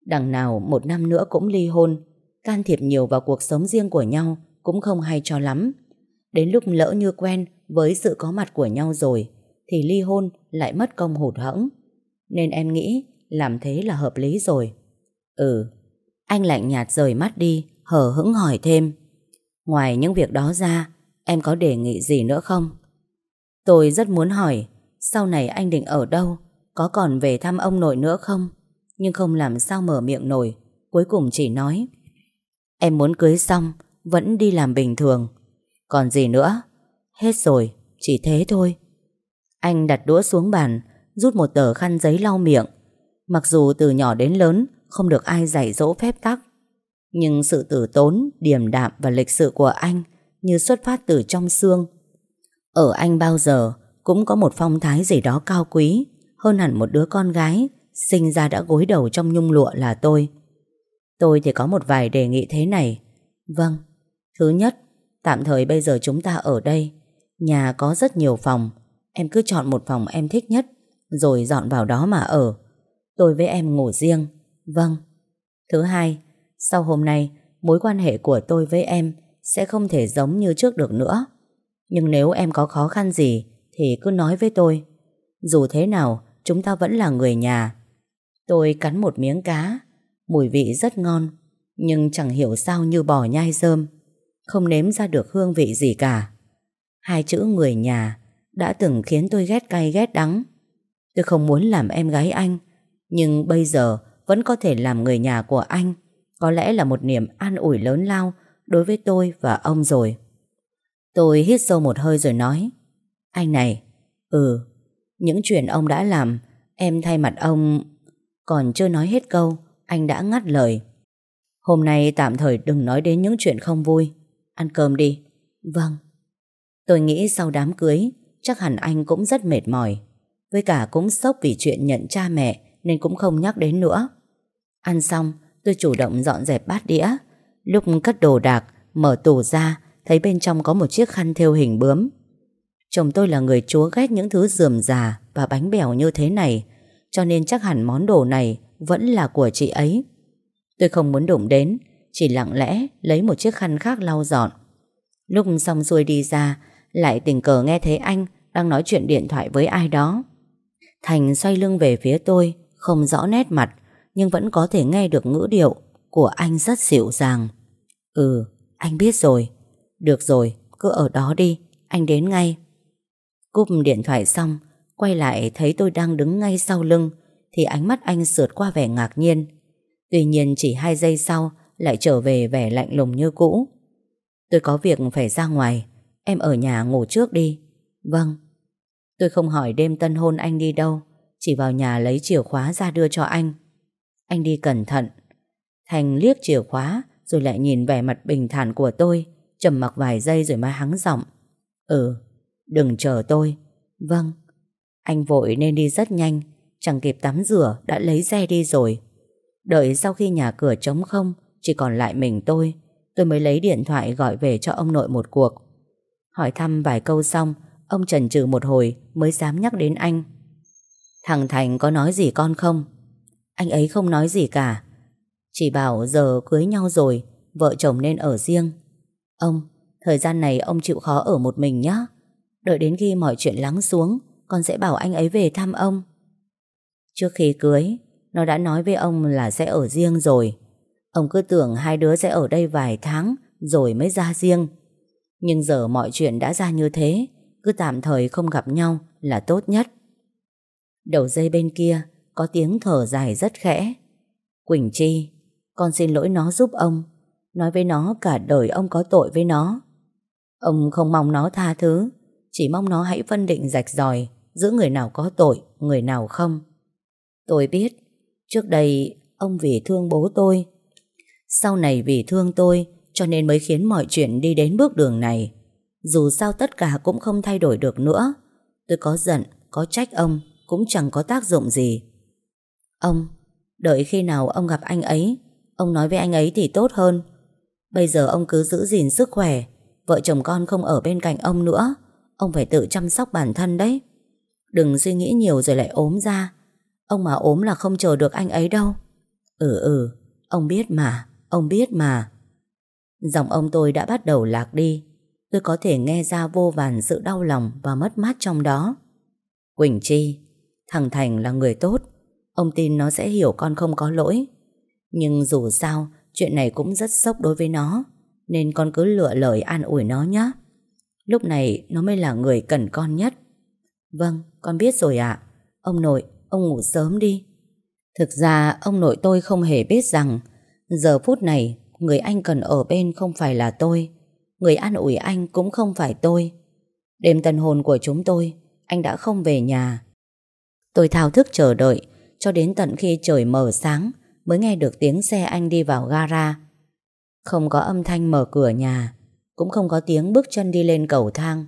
Đằng nào một năm nữa cũng ly hôn Can thiệp nhiều vào cuộc sống riêng của nhau cũng không hay cho lắm. Đến lúc lỡ như quen với sự có mặt của nhau rồi thì ly hôn lại mất công hụt hẫng. Nên em nghĩ làm thế là hợp lý rồi. Ừ, anh lạnh nhạt rời mắt đi, hờ hững hỏi thêm. Ngoài những việc đó ra, em có đề nghị gì nữa không? Tôi rất muốn hỏi, sau này anh định ở đâu? Có còn về thăm ông nội nữa không? Nhưng không làm sao mở miệng nổi, cuối cùng chỉ nói. Em muốn cưới xong, vẫn đi làm bình thường. Còn gì nữa? Hết rồi, chỉ thế thôi. Anh đặt đũa xuống bàn, rút một tờ khăn giấy lau miệng. Mặc dù từ nhỏ đến lớn không được ai dạy dỗ phép tắc, nhưng sự tử tốn, điềm đạm và lịch sự của anh như xuất phát từ trong xương. Ở anh bao giờ cũng có một phong thái gì đó cao quý hơn hẳn một đứa con gái sinh ra đã gối đầu trong nhung lụa là tôi. Tôi thì có một vài đề nghị thế này. Vâng, Thứ nhất, tạm thời bây giờ chúng ta ở đây. Nhà có rất nhiều phòng. Em cứ chọn một phòng em thích nhất, rồi dọn vào đó mà ở. Tôi với em ngủ riêng. Vâng. Thứ hai, sau hôm nay, mối quan hệ của tôi với em sẽ không thể giống như trước được nữa. Nhưng nếu em có khó khăn gì, thì cứ nói với tôi. Dù thế nào, chúng ta vẫn là người nhà. Tôi cắn một miếng cá, mùi vị rất ngon, nhưng chẳng hiểu sao như bò nhai rơm. Không nếm ra được hương vị gì cả Hai chữ người nhà Đã từng khiến tôi ghét cay ghét đắng Tôi không muốn làm em gái anh Nhưng bây giờ Vẫn có thể làm người nhà của anh Có lẽ là một niềm an ủi lớn lao Đối với tôi và ông rồi. Tôi hít sâu một hơi rồi nói, Anh này Ừ Những chuyện ông đã làm, Em thay mặt ông, Còn chưa nói hết câu, Anh đã ngắt lời. Hôm nay tạm thời đừng nói đến những chuyện không vui. Ăn cơm đi. Vâng. Tôi nghĩ sau đám cưới, Chắc hẳn anh cũng rất mệt mỏi, Với cả cũng sốc vì chuyện nhận cha mẹ Nên cũng không nhắc đến nữa. Ăn xong, tôi chủ động dọn dẹp bát đĩa Lúc cất đồ đạc, Mở tủ ra, Thấy bên trong có một chiếc khăn thêu hình bướm. Chồng tôi là người chúa ghét những thứ dườm già Và bánh bèo như thế này, Cho nên chắc hẳn món đồ này Vẫn là của chị ấy. Tôi không muốn đụng đến, Chỉ lặng lẽ lấy một chiếc khăn khác lau dọn. Lúc xong xuôi đi ra, Lại tình cờ nghe thấy anh Đang nói chuyện điện thoại với ai đó. Thành xoay lưng về phía tôi, Không rõ nét mặt, Nhưng vẫn có thể nghe được ngữ điệu. Của anh rất dịu dàng. Ừ anh biết rồi. Được rồi, cứ ở đó đi, Anh đến ngay. Cúp điện thoại xong, Quay lại thấy tôi đang đứng ngay sau lưng, Thì ánh mắt anh sượt qua vẻ ngạc nhiên. Tuy nhiên chỉ hai giây sau, Lại trở về vẻ lạnh lùng như cũ. Tôi có việc phải ra ngoài, Em ở nhà ngủ trước đi. Vâng. Tôi không hỏi đêm tân hôn anh đi đâu, Chỉ vào nhà lấy chìa khóa ra đưa cho anh. Anh đi cẩn thận Thành liếc chìa khóa, Rồi lại nhìn vẻ mặt bình thản của tôi, trầm mặc vài giây rồi mới hắng giọng. Ừ Đừng chờ tôi. Vâng Anh vội nên đi rất nhanh, Chẳng kịp tắm rửa, đã lấy xe đi rồi. Đợi sau khi nhà cửa trống không, Chỉ còn lại mình tôi Tôi mới lấy điện thoại gọi về cho ông nội một cuộc. Hỏi thăm vài câu xong, Ông chần chừ một hồi Mới dám nhắc đến anh. Thằng Thành có nói gì con không? Anh ấy không nói gì cả. Chỉ bảo giờ cưới nhau rồi, Vợ chồng nên ở riêng. Ông, Thời gian này ông chịu khó ở một mình nhé Đợi đến khi mọi chuyện lắng xuống, Con sẽ bảo anh ấy về thăm ông. Trước khi cưới, Nó đã nói với ông là sẽ ở riêng rồi. Ông cứ tưởng hai đứa sẽ ở đây vài tháng Rồi mới ra riêng. Nhưng giờ mọi chuyện đã ra như thế, Cứ tạm thời không gặp nhau Là tốt nhất. Đầu dây bên kia Có tiếng thở dài rất khẽ. Quỳnh Chi con xin lỗi nó giúp ông. Nói với nó cả đời ông có tội với nó. Ông không mong nó tha thứ, Chỉ mong nó hãy phân định rạch ròi Giữa người nào có tội, Người nào không. Tôi biết, Trước đây ông vì thương bố tôi. Sau này vì thương tôi, Cho nên mới khiến mọi chuyện đi đến bước đường này. Dù sao tất cả cũng không thay đổi được nữa. Tôi có giận, Có trách ông, Cũng chẳng có tác dụng gì. Ông, Đợi khi nào ông gặp anh ấy Ông nói với anh ấy thì tốt hơn. Bây giờ ông cứ giữ gìn sức khỏe. Vợ chồng con không ở bên cạnh ông nữa. Ông phải tự chăm sóc bản thân đấy. Đừng suy nghĩ nhiều rồi lại ốm ra. Ông mà ốm là không chờ được anh ấy đâu. Ừ ừ Ông biết mà, Ông biết mà. Giọng ông tôi đã bắt đầu lạc đi. Tôi có thể nghe ra vô vàn sự đau lòng Và mất mát trong đó. Quỳnh Chi, Thằng Thành là người tốt. Ông tin nó sẽ hiểu con không có lỗi. Nhưng dù sao, Chuyện này cũng rất sốc đối với nó, Nên con cứ lựa lời an ủi nó nhé. Lúc này, nó mới là người cần con nhất. Vâng con biết rồi ạ. Ông nội, ông ngủ sớm đi. Thực ra, ông nội tôi không hề biết rằng, Giờ phút này, Người anh cần ở bên không phải là tôi. Người an ủi anh cũng không phải tôi. Đêm tân hồn của chúng tôi, Anh đã không về nhà. Tôi thao thức chờ đợi, Cho đến tận khi trời mở sáng mới nghe được tiếng xe anh đi vào gara. Không có âm thanh mở cửa nhà, cũng không có tiếng bước chân đi lên cầu thang.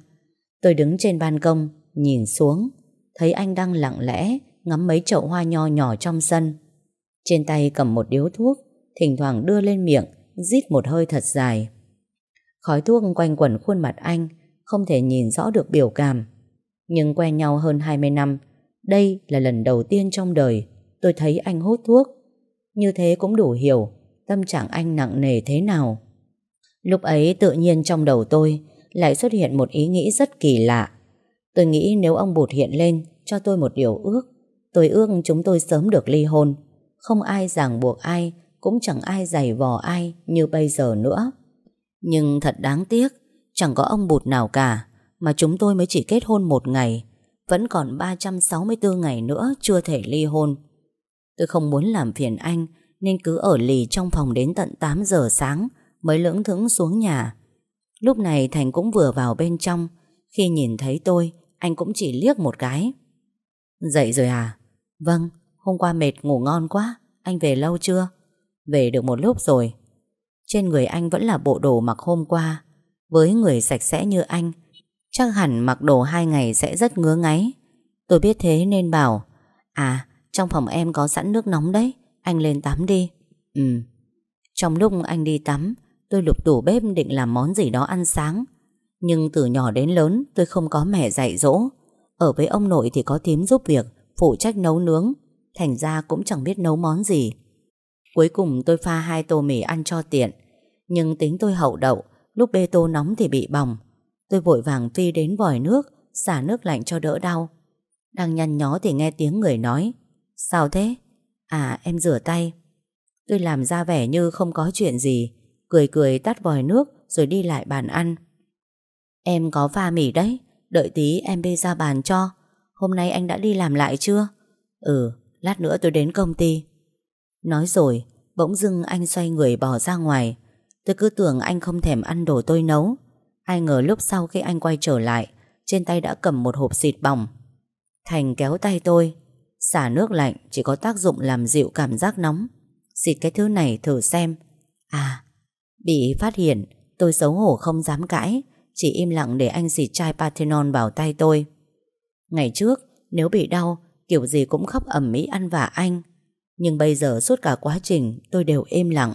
Tôi đứng trên ban công, nhìn xuống, thấy anh đang lặng lẽ ngắm mấy chậu hoa nho nhỏ trong sân. Trên tay cầm một điếu thuốc, thỉnh thoảng đưa lên miệng, rít một hơi thật dài. Khói thuốc quanh quẩn khuôn mặt anh, không thể nhìn rõ được biểu cảm. Nhưng quen nhau hơn 20 năm, đây là lần đầu tiên trong đời tôi thấy anh hút thuốc. Như thế cũng đủ hiểu Tâm trạng anh nặng nề thế nào. Lúc ấy tự nhiên trong đầu tôi Lại xuất hiện một ý nghĩ rất kỳ lạ. Tôi nghĩ nếu ông Bụt hiện lên Cho tôi một điều ước, Tôi ước chúng tôi sớm được ly hôn. Không ai ràng buộc ai, Cũng chẳng ai giày vò ai như bây giờ nữa. Nhưng thật đáng tiếc, Chẳng có ông Bụt nào cả, Mà chúng tôi mới chỉ kết hôn một ngày, Vẫn còn 364 ngày nữa Chưa thể ly hôn. Tôi không muốn làm phiền anh Nên cứ ở lì trong phòng đến tận 8 giờ sáng Mới lưỡng thững xuống nhà. Lúc này Thành cũng vừa vào bên trong. Khi nhìn thấy tôi Anh cũng chỉ liếc một cái. Dậy rồi à? Vâng, hôm qua mệt ngủ ngon quá. Anh về lâu chưa? Về được một lúc rồi. Trên người anh vẫn là bộ đồ mặc hôm qua. Với người sạch sẽ như anh Chắc hẳn mặc đồ hai ngày sẽ rất ngứa ngáy. Tôi biết thế nên bảo À trong phòng em có sẵn nước nóng đấy. Anh lên tắm đi. Ừ. Trong lúc anh đi tắm, Tôi lục tủ bếp định làm món gì đó ăn sáng. Nhưng từ nhỏ đến lớn, Tôi không có mẹ dạy dỗ. Ở với ông nội thì có thím giúp việc, Phụ trách nấu nướng. Thành ra cũng chẳng biết nấu món gì. Cuối cùng tôi pha hai tô mì ăn cho tiện. Nhưng tính tôi hậu đậu, Lúc bê tô nóng thì bị bỏng. Tôi vội vàng phi đến vòi nước, Xả nước lạnh cho đỡ đau. Đang nhăn nhó thì nghe tiếng người nói. Sao thế? À em rửa tay. Tôi làm ra vẻ như không có chuyện gì. Cười cười tắt vòi nước Rồi đi lại bàn ăn. Em có pha mì đấy. Đợi tí em bê ra bàn cho. Hôm nay anh đã đi làm lại chưa? Ừ, lát nữa tôi đến công ty. Nói rồi Bỗng dưng anh xoay người bỏ ra ngoài. Tôi cứ tưởng anh không thèm ăn đồ tôi nấu. Ai ngờ lúc sau khi anh quay trở lại Trên tay đã cầm một hộp xịt bỏng. Thành kéo tay tôi. Xả nước lạnh chỉ có tác dụng làm dịu cảm giác nóng. Xịt cái thứ này thử xem. À Bị phát hiện Tôi xấu hổ không dám cãi Chỉ im lặng để anh xịt chai Parthenon vào tay tôi. Ngày trước Nếu bị đau Kiểu gì cũng khóc ẩm mỹ ăn vả anh. Nhưng bây giờ suốt cả quá trình Tôi đều im lặng.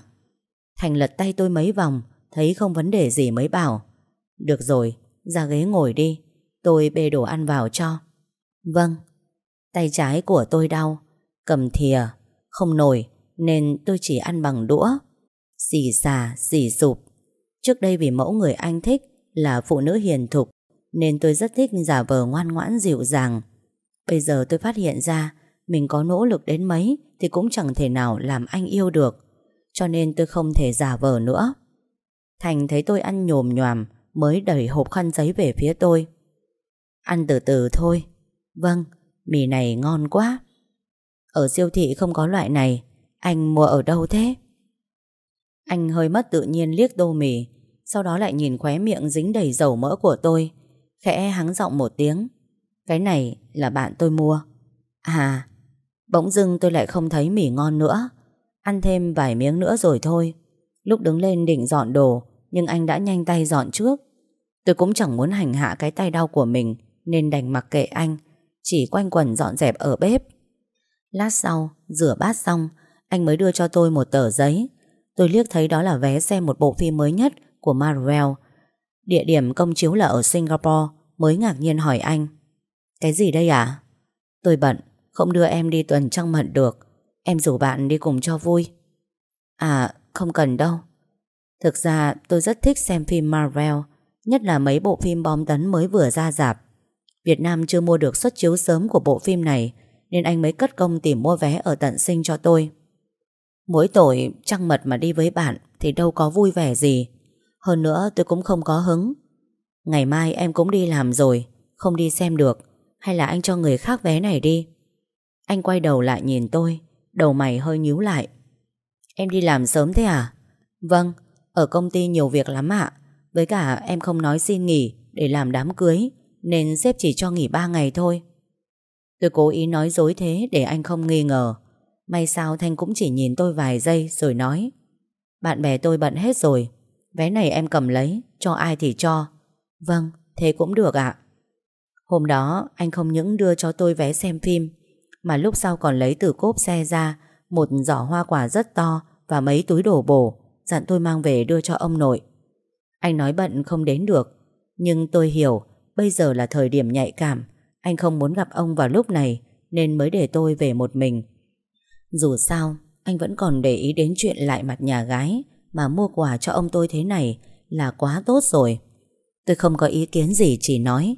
Thành lật tay tôi mấy vòng Thấy không vấn đề gì mới bảo Được rồi, ra ghế ngồi đi Tôi bê đồ ăn vào cho. Vâng. Tay trái của tôi đau. Cầm thìa, không nổi Nên tôi chỉ ăn bằng đũa. Xì xà, xì sụp. Trước đây vì mẫu người anh thích Là phụ nữ hiền thục Nên tôi rất thích giả vờ ngoan ngoãn dịu dàng. Bây giờ tôi phát hiện ra Mình có nỗ lực đến mấy Thì cũng chẳng thể nào làm anh yêu được Cho nên tôi không thể giả vờ nữa. Thành thấy tôi ăn nhồm nhòm Mới đẩy hộp khăn giấy về phía tôi. Ăn từ từ thôi. Vâng, mì này ngon quá. Ở siêu thị không có loại này, Anh mua ở đâu thế? Anh hơi mất tự nhiên liếc tô mì, Sau đó lại nhìn khóe miệng dính đầy dầu mỡ của tôi, Khẽ hắng giọng một tiếng. Cái này là bạn tôi mua. À Bỗng dưng tôi lại không thấy mì ngon nữa. Ăn thêm vài miếng nữa rồi thôi. Lúc đứng lên định dọn đồ, Nhưng anh đã nhanh tay dọn trước. Tôi cũng chẳng muốn hành hạ cái tay đau của mình, Nên đành mặc kệ anh. Chỉ quanh quẩn dọn dẹp ở bếp. Lát sau, Rửa bát xong, Anh mới đưa cho tôi một tờ giấy. Tôi liếc thấy đó là vé xem một bộ phim mới nhất Của Marvel. Địa điểm công chiếu là ở Singapore, Mới ngạc nhiên hỏi anh. Cái gì đây à Tôi bận, Không đưa em đi tuần trăng mận được. Em rủ bạn đi cùng cho vui. À không cần đâu. Thực ra, tôi rất thích xem phim Marvel, Nhất là mấy bộ phim bom tấn mới vừa ra dạp Việt Nam chưa mua được suất chiếu sớm của bộ phim này, Nên anh mới cất công tìm mua vé ở tận sinh cho tôi. Mỗi tội trăng mật mà đi với bạn Thì đâu có vui vẻ gì. Hơn nữa, tôi cũng không có hứng. Ngày mai em cũng đi làm rồi, Không đi xem được. Hay là anh cho người khác vé này đi. Anh quay đầu lại nhìn tôi, Đầu mày hơi nhíu lại. Em đi làm sớm thế à? Vâng Ở công ty nhiều việc lắm ạ. Với cả em không nói xin nghỉ Để làm đám cưới. Nên sếp chỉ cho nghỉ 3 ngày thôi. Tôi cố ý nói dối thế để anh không nghi ngờ. May sao Thanh cũng chỉ nhìn tôi vài giây rồi nói Bạn bè tôi bận hết rồi Vé này em cầm lấy Cho ai thì cho. Vâng, thế cũng được ạ. Hôm đó anh không những đưa cho tôi vé xem phim Mà lúc sau còn lấy từ cốp xe ra Một giỏ hoa quả rất to Và mấy túi đồ bổ Dặn tôi mang về đưa cho ông nội. Anh nói bận không đến được Nhưng tôi hiểu Bây giờ là thời điểm nhạy cảm. Anh không muốn gặp ông vào lúc này Nên mới để tôi về một mình. Dù sao, anh vẫn còn để ý đến chuyện lại mặt nhà gái mà mua quà cho ông tôi thế này là quá tốt rồi. Tôi không có ý kiến gì chỉ nói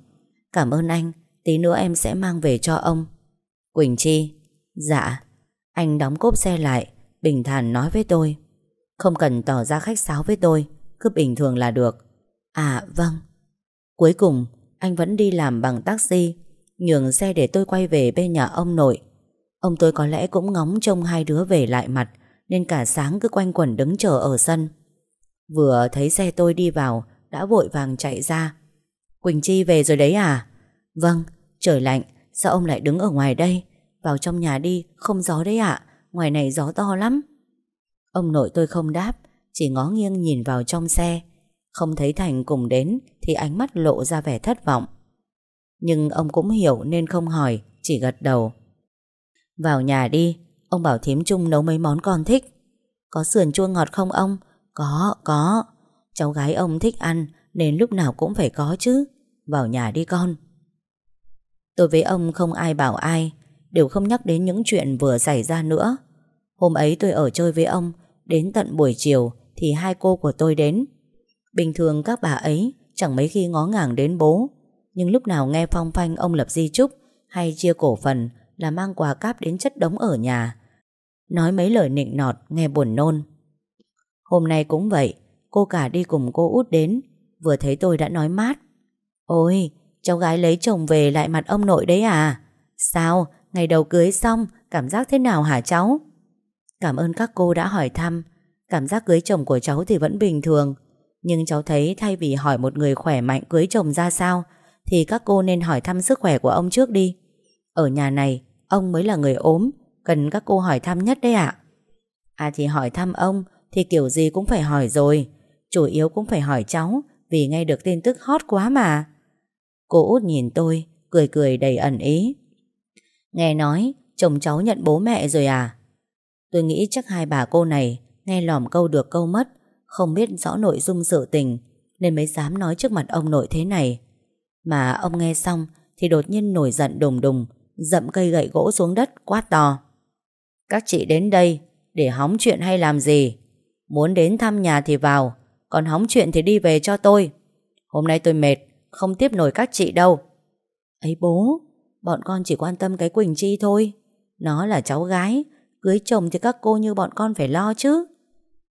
Cảm ơn anh, tí nữa em sẽ mang về cho ông. Quỳnh Chi Dạ. Anh đóng cốp xe lại Bình thản nói với tôi Không cần tỏ ra khách sáo với tôi Cứ bình thường là được. À vâng. Cuối cùng anh vẫn đi làm bằng taxi Nhường xe để tôi quay về bên nhà ông nội. Ông tôi có lẽ cũng ngóng trông hai đứa về lại mặt Nên cả sáng cứ quanh quẩn đứng chờ ở sân. Vừa thấy xe tôi đi vào Đã vội vàng chạy ra. Quỳnh Chi về rồi đấy à? Vâng, trời lạnh Sao ông lại đứng ở ngoài đây? Vào trong nhà đi, không gió đấy ạ Ngoài này gió to lắm. Ông nội tôi không đáp Chỉ ngó nghiêng nhìn vào trong xe. Không thấy Thành cùng đến Thì ánh mắt lộ ra vẻ thất vọng. Nhưng ông cũng hiểu nên không hỏi Chỉ gật đầu. Vào nhà đi Ông bảo thím Trung nấu mấy món con thích. Có sườn chua ngọt không ông? Có, có. Cháu gái ông thích ăn Nên lúc nào cũng phải có chứ. Vào nhà đi con. Tôi với ông không ai bảo ai Đều không nhắc đến những chuyện vừa xảy ra nữa. Hôm ấy tôi ở chơi với ông Đến tận buổi chiều Thì hai cô của tôi đến. Bình thường các bà ấy Chẳng mấy khi ngó ngàng đến bố. Nhưng lúc nào nghe phong phanh ông lập di trúc Hay chia cổ phần Là mang quà cáp đến chất đống ở nhà, Nói mấy lời nịnh nọt, Nghe buồn nôn. Hôm nay cũng vậy, Cô cả đi cùng cô út đến, Vừa thấy tôi đã nói mát. Ôi, cháu gái lấy chồng về lại mặt ông nội đấy à? Sao, Ngày đầu cưới xong, Cảm giác thế nào hả cháu? Cảm ơn các cô đã hỏi thăm, Cảm giác cưới chồng của cháu thì vẫn bình thường. Nhưng cháu thấy thay vì hỏi một người khỏe mạnh cưới chồng ra sao, Thì các cô nên hỏi thăm sức khỏe của ông trước đi. Ở nhà này, Ông mới là người ốm, Cần các cô hỏi thăm nhất đấy ạ. À thì hỏi thăm ông Thì kiểu gì cũng phải hỏi rồi. Chủ yếu cũng phải hỏi cháu Vì nghe được tin tức hot quá mà. Cô út nhìn tôi, Cười cười đầy ẩn ý. Nghe nói, chồng cháu nhận bố mẹ rồi à? Tôi nghĩ chắc hai bà cô này Nghe lỏm câu được câu mất không biết rõ nội dung sự tình, Nên mới dám nói trước mặt ông nội thế này. Mà ông nghe xong Thì đột nhiên nổi giận đùng đùng, Dậm cây gậy gỗ xuống đất, quát to. Các chị đến đây Để hóng chuyện hay làm gì? Muốn đến thăm nhà thì vào, Còn hóng chuyện thì đi về cho tôi. Hôm nay tôi mệt, Không tiếp nổi các chị đâu. Ấy bố, Bọn con chỉ quan tâm cái Quỳnh Chi thôi. Nó là cháu gái, Cưới chồng thì các cô như bọn con phải lo chứ.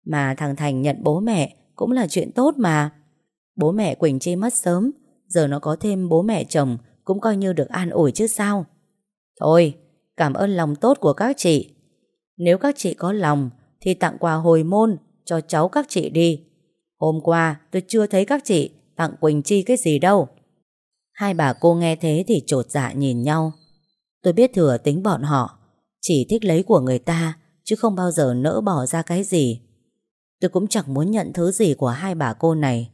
Mà thằng Thành nhận bố mẹ Cũng là chuyện tốt mà. Bố mẹ Quỳnh Chi mất sớm, Giờ nó có thêm bố mẹ chồng Cũng coi như được an ủi chứ sao. Thôi, cảm ơn lòng tốt của các chị. Nếu các chị có lòng Thì tặng quà hồi môn Cho cháu các chị đi. Hôm qua tôi chưa thấy các chị Tặng Quỳnh Chi cái gì đâu. Hai bà cô nghe thế thì trột dạ nhìn nhau. Tôi biết thừa tính bọn họ, Chỉ thích lấy của người ta Chứ không bao giờ nỡ bỏ ra cái gì. Tôi cũng chẳng muốn nhận thứ gì của hai bà cô này.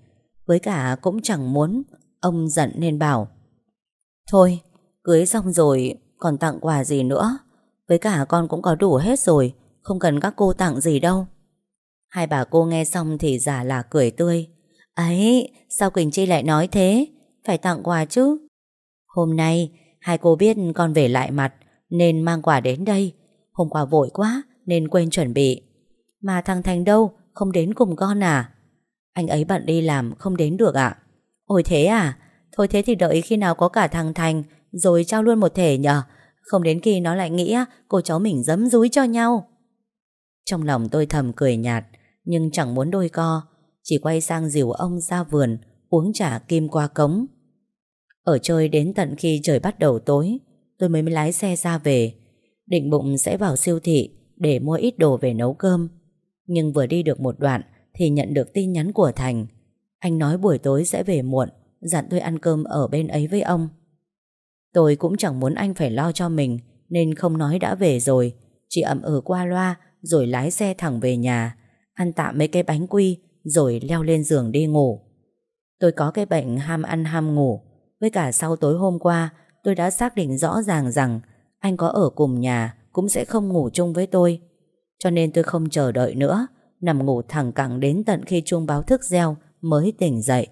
Với cả cũng chẳng muốn Ông giận nên bảo, Thôi, cưới xong rồi Còn tặng quà gì nữa? Với cả con cũng có đủ hết rồi, Không cần các cô tặng gì đâu. Hai bà cô nghe xong thì giả là cười tươi, Ấy, sao Quỳnh Chi lại nói thế? Phải tặng quà chứ. Hôm nay hai cô biết con về lại mặt Nên mang quà đến đây. Hôm qua vội quá nên quên chuẩn bị. Mà thằng Thành đâu? Không đến cùng con à? Anh ấy bận đi làm, không đến được ạ. Ôi thế à? Thôi thế thì đợi khi nào có cả thằng Thành, Rồi trao luôn một thể nhờ. Không đến khi nó lại nghĩ cô cháu mình dấm dúi cho nhau. Trong lòng tôi thầm cười nhạt, Nhưng chẳng muốn đôi co. Chỉ quay sang dìu ông ra vườn, Uống trà kim qua cống. Ở chơi đến tận khi trời bắt đầu tối, Tôi mới lái xe ra về. Định bụng sẽ vào siêu thị Để mua ít đồ về nấu cơm. Nhưng vừa đi được một đoạn Thì nhận được tin nhắn của Thành. Anh nói buổi tối sẽ về muộn, Dặn tôi ăn cơm ở bên ấy với ông. Tôi cũng chẳng muốn anh phải lo cho mình, Nên không nói đã về rồi. Chỉ ẩm ừ qua loa, Rồi lái xe thẳng về nhà. Ăn tạm mấy cái bánh quy, Rồi leo lên giường đi ngủ. Tôi có cái bệnh ham ăn ham ngủ. Với cả sau tối hôm qua, Tôi đã xác định rõ ràng rằng Anh có ở cùng nhà, Cũng sẽ không ngủ chung với tôi. Cho nên tôi không chờ đợi nữa. Nằm ngủ thẳng cẳng đến tận khi chuông báo thức reo Mới tỉnh dậy.